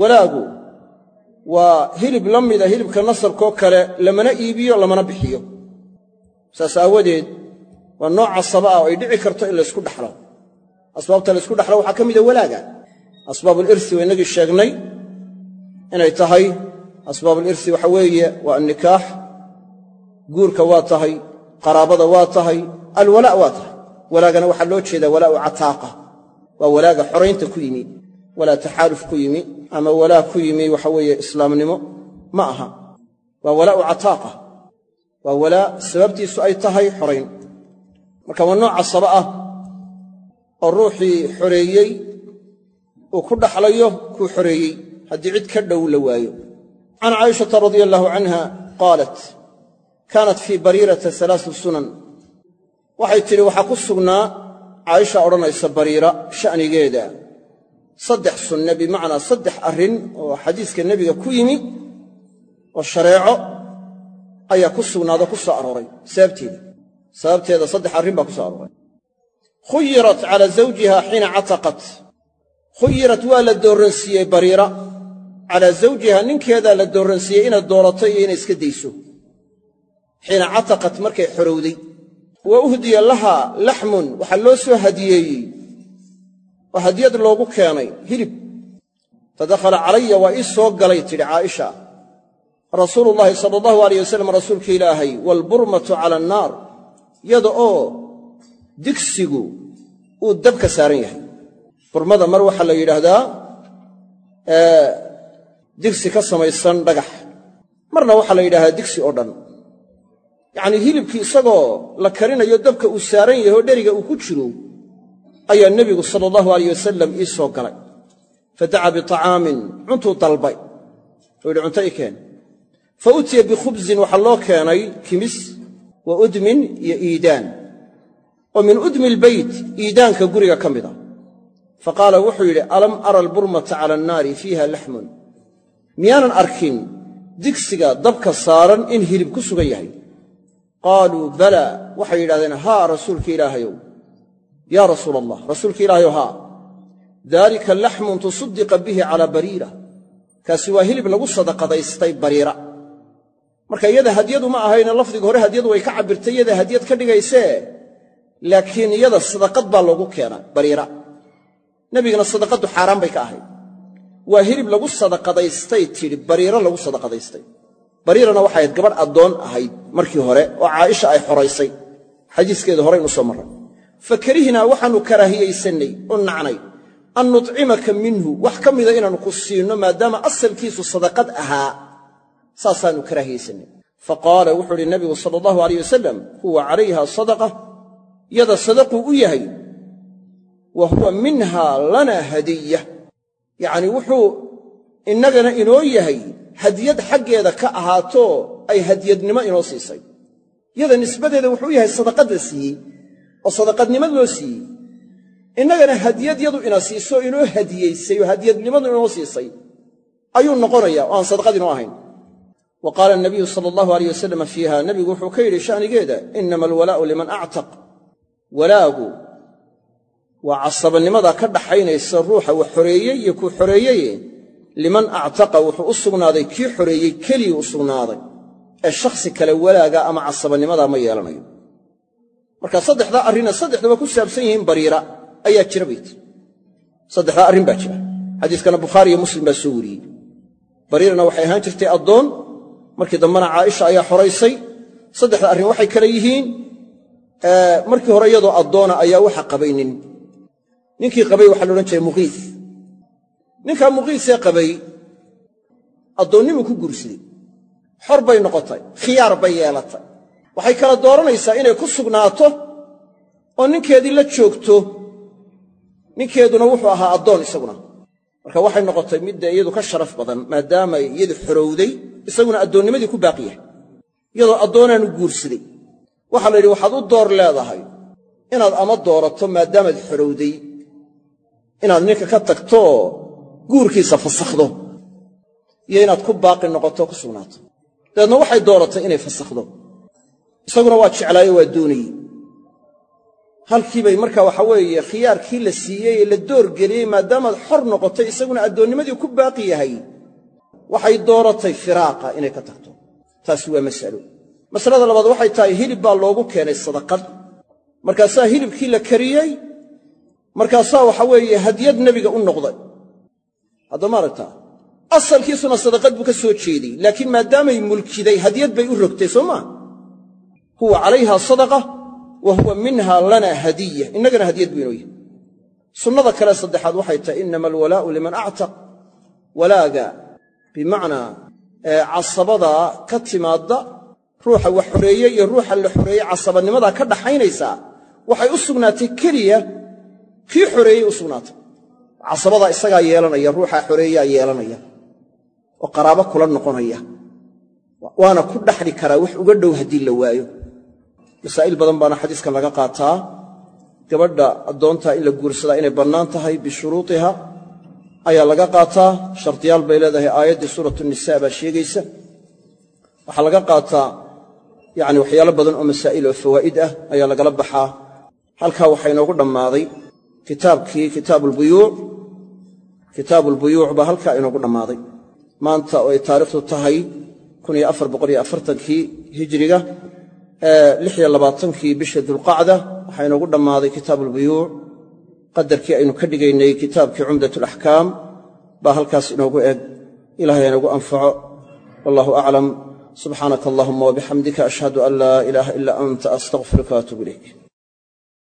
Walaagu waa hilib la mida hilibka nasabkoo kale lamana iibiyo lamana bixiyo. Saas aawadeed waa nooc casaba ah oo ay dhici karto in laysku dhaxlo. Asbaabta laysku dhaxlo waxaa ka mida walaaga. Asbaabulirsi waa inagii sheegnay inay tahay. Asbaabulirsi waxa weeye waa annikaax guurka waa tahay qaraabada waa tahay alwalaa waa tahay. Walaagana waxaa loo jeedaa walaa'u cataaqa. Waa walaaga xoraynta ku yimi walaa taxaaluf ku yimi ama walaa ku yimi waxa weeye islaamnimo ma aha. Waa walaa'u cataaqa. Waa walaa sababtiisu ay tahay xorayn. Marka waa nooc casaba ah oo ruuxii xoreeyey uu ku dhaxlayo kuu xoreeyey haddii cid ka dhow la waayo. Can caa'ishata radia allaahu canha qaalat kaanat fii bariirata alaasu sunan. Waxay tidhi waxaa ku sugnaa caaisha odhanaysa bariira sha'nigeeda. Saddex sunne bimacnaa saddex arrin oo xadiiska nebiga ku yimi oo shareeco ayaa ku sugnaado ku soo arooray sababteeda sababteeda saddex arrin baa ku soo arooray. Khuyirat calaa zawjiha xiina cataqat. Khuyirat waa la doorransiiyey bariira. Calaa zawjiha ninkeedaa la doorransiiyey inay doorato iyo inay iska dayso xiina cataqat markay xorowday. Wa uhdiya lahaa laxmun waxaa loo soo hadiyeeyey oo hadiyad loogu keenay hilib. Fadakhala calaya waa ii soo galay tidhi caaisha. Rasuulullaahi sala allahu alayh wasalam rasuulka ilaahay waalburmatu cala annaar yada oo digsigu uu dabka saaran yahay. Burmada mar waxaa la yidhaahdaa digsi ka samaysan dhagax. Marna waxaa la yidhahdaa digsi oo dhan yacnii hilibkii isagoo la karinayo dabka uu saaran yahay oo dheriga uu ku jiro ayaa nebigu sala allahu alayh wasalam ii soo galay. Fa dacaa biطacaamin cuntuu dalbay. Yidhi cunto ii keen. Fa utiya bikhubsin waxaa loo keenay kimis wa udmin iyo iidaan. Oo min udmi lbeyt iidaanka guriga ka mid a fa qaala wuxuu yidhi alam ara alburmata cala annaari fiiha laxmun? Miyaanan arkin digsiga dabka saaran in hilib ku sugan yahay qaaluu balaa waxay yidhahdeen haa rasuulka ilaahayow yaa rasuula allah rasuulka ilaahayow haa daalika laxmun tusaddiqa bihi calaa bariira kaasi waa hilib lagu sadaqadaystay bariira marka iyada hadyadu ma ahayne lafdiga hore hadyadu way ka cabbirtay iyada hadyad ka dhigaysee laakiin iyada sadaqad baa loogu keena bariira nebigana sadaqaddu xaaraan bay ka ahayd waa hilib lagu sadaqadaystay tidhi bariiro lagu sadaqadaystay bariirana waxay ahayd gabadh addoon ahayd markii hore oo caaisha ay xoraysay xadiiskeeda horeynu soo marray. Fa karihnaa waxaannu karaahiyaysannay oo nacnay an nutcimaka minhu wax ka mida inaannu ku siinno maadaama asalkiisu sadaqad ahaa. Saasaannu karaahiyaysanay. Fa qaala wuxuu idhi nabigu sala allahu alayh wasalam huwa calayha sadaqa yada sadaquu u yahay wa huwa minha lana hadiya. Yacnii wuxuu innagana inoo yahay hadiyad xaggeeda ka ahaato ay hadiyadnimo inoo siisay. Yada nisbadeeda wuxuu yahay sadaqad la siiyey oo sadaqadnimad loo siiyey innagana hadiyad yadu ina siiso inoo hadiyaysay oo hadiyadnimadu inoo siisay ayuu noqonayaa oo aan sadaqad inoo ahayn. Wa qaala nabiyu sala allahu alayh wasalam fiiha nebigu wuxuu ka yidhi sha'nigeeda inama alwalaa'u liman actaq walaagu waa casabanimada ka dhaxaynaysa ruuxa wax xoreeyey iyo kuu xoreeyeye liman actaqa wuxuu u sugnaaday kii xoreeyey keliyuu u sugnaaday. Ee shakhsi kale walaaga ama casabanimadaa ma yeelanayo. Marka saddexdaa arrina saddexdaba ku saabsan yihiin bariira ayaa jira bay tii saddexdaa arrin baa jira. Xadiiskana bukhaari iyo muslim baa soo wariyey. Bariirana waxay ahaan jirtay addoon. Markii dambena caaisha ayaa xoraysay saddexda arrin waxay kale yihiin markii hore iyadoo addoona ayaa waxa qabay nin ninkii qabay waxaa laodhan jiray muqiis ninkaa muqiisee qabay addoonnimuu ku guursaday. Xor bay noqotay khiyaar bay yeelatay. Waxay kala dooranaysaa inay ku sugnaato oo ninkeedii la joogto ninkeeduna wuxuu ahaa addoon isaguna. Marka waxay noqotay midda iyadu ka sharaf badan maadaamay iyadu xorowday isaguna addoonnimadii ku baaqi yahay. Iyadoo addoonaanu guursaday. Waxaa la yidhi waxaad u door leedahay inaad ama doorato maadaamaad xorowday. Inaad ninka ka tagtooo guurkiisa fasakhdo iyo inaad ku baaqi noqoto ku sugnaato. Dabeedna waxay dooratay inay fasakhdo. Isaguna waa jeclaayo waa doonayey. Halkiibay marka waxa weeye khiyaarkii la siiyey ee la doorgeliyey maadaamaad xor noqotay isaguna addoonnimadii ku baaqi yahay waxay dooratay firaaqa inay ka tagto. Taasi waa masalo. Masalada labaad waxay tahay hilib baa loogu keenay sadaqad. Markaasaa hilibkii la kariyey markaasaa waxa weeye hadyad nebiga u noqday hadda maaragtaa asalkiisuna sadaqad buu ka soo jeediyey laakiin maadaamay mulkiday hadyad bay u rogtay soo maa huwa calayha sadaqa wa huwa minha lana hadiya. Innagana hadyad buu inoo yahay. Sunnada kale saddexaad waxay tahay inama alwalaa'u liman actaq. Walaaga bimacnaa casabada ka timaadda ruuxa wax xoreeye iyo ruuxa la xoreeyey casabanimadaa ka dhaxaynaysaa waxay u sugnaatay keliya kii xoreeyey u sugnaatay casabadaa isagaa yeelanaya ruuxaa xoreeyaa yeelanaya oo qaraabo kula noqonaya. Waana ku dhaxli karaa wax uga dhow haddii la waayo. Masaa'il badan baana xadiiskan laga qaataa. Gabadha addoontaa in la guursadaa inay bannaan tahay bishuruutiha ayaa laga qaataa. Shardiyaal bay leedahay aayaddii suuratu nisaa baa sheegaysa. Waxaa laga qaataa yacni waxyaalo badan oo masaa'il oo fawaa'id ah ayaa lagala baxaa. Halkaa waxaa inoogu dhammaaday kitaabkii kitaabuulbuyuuc kitaabuulbuyuuc baa halkaa inoogu dhammaaday. Maanta oo ay taariikhdu tahay kii lixiyo labaatankii bisha dulqacda waxaa inoogu dhammaaday kitaabuulbuyuuc qadarkii aynu ka dhigaynay kitaabkii cumdatulaxkaam baa halkaas inoogu eg ilahay inagu anfaco. Wallahu aclam subxaanaka allahuma wabixamdika ashhadu an laa ilaaha ila anta astaqfiruka waatuub ilayk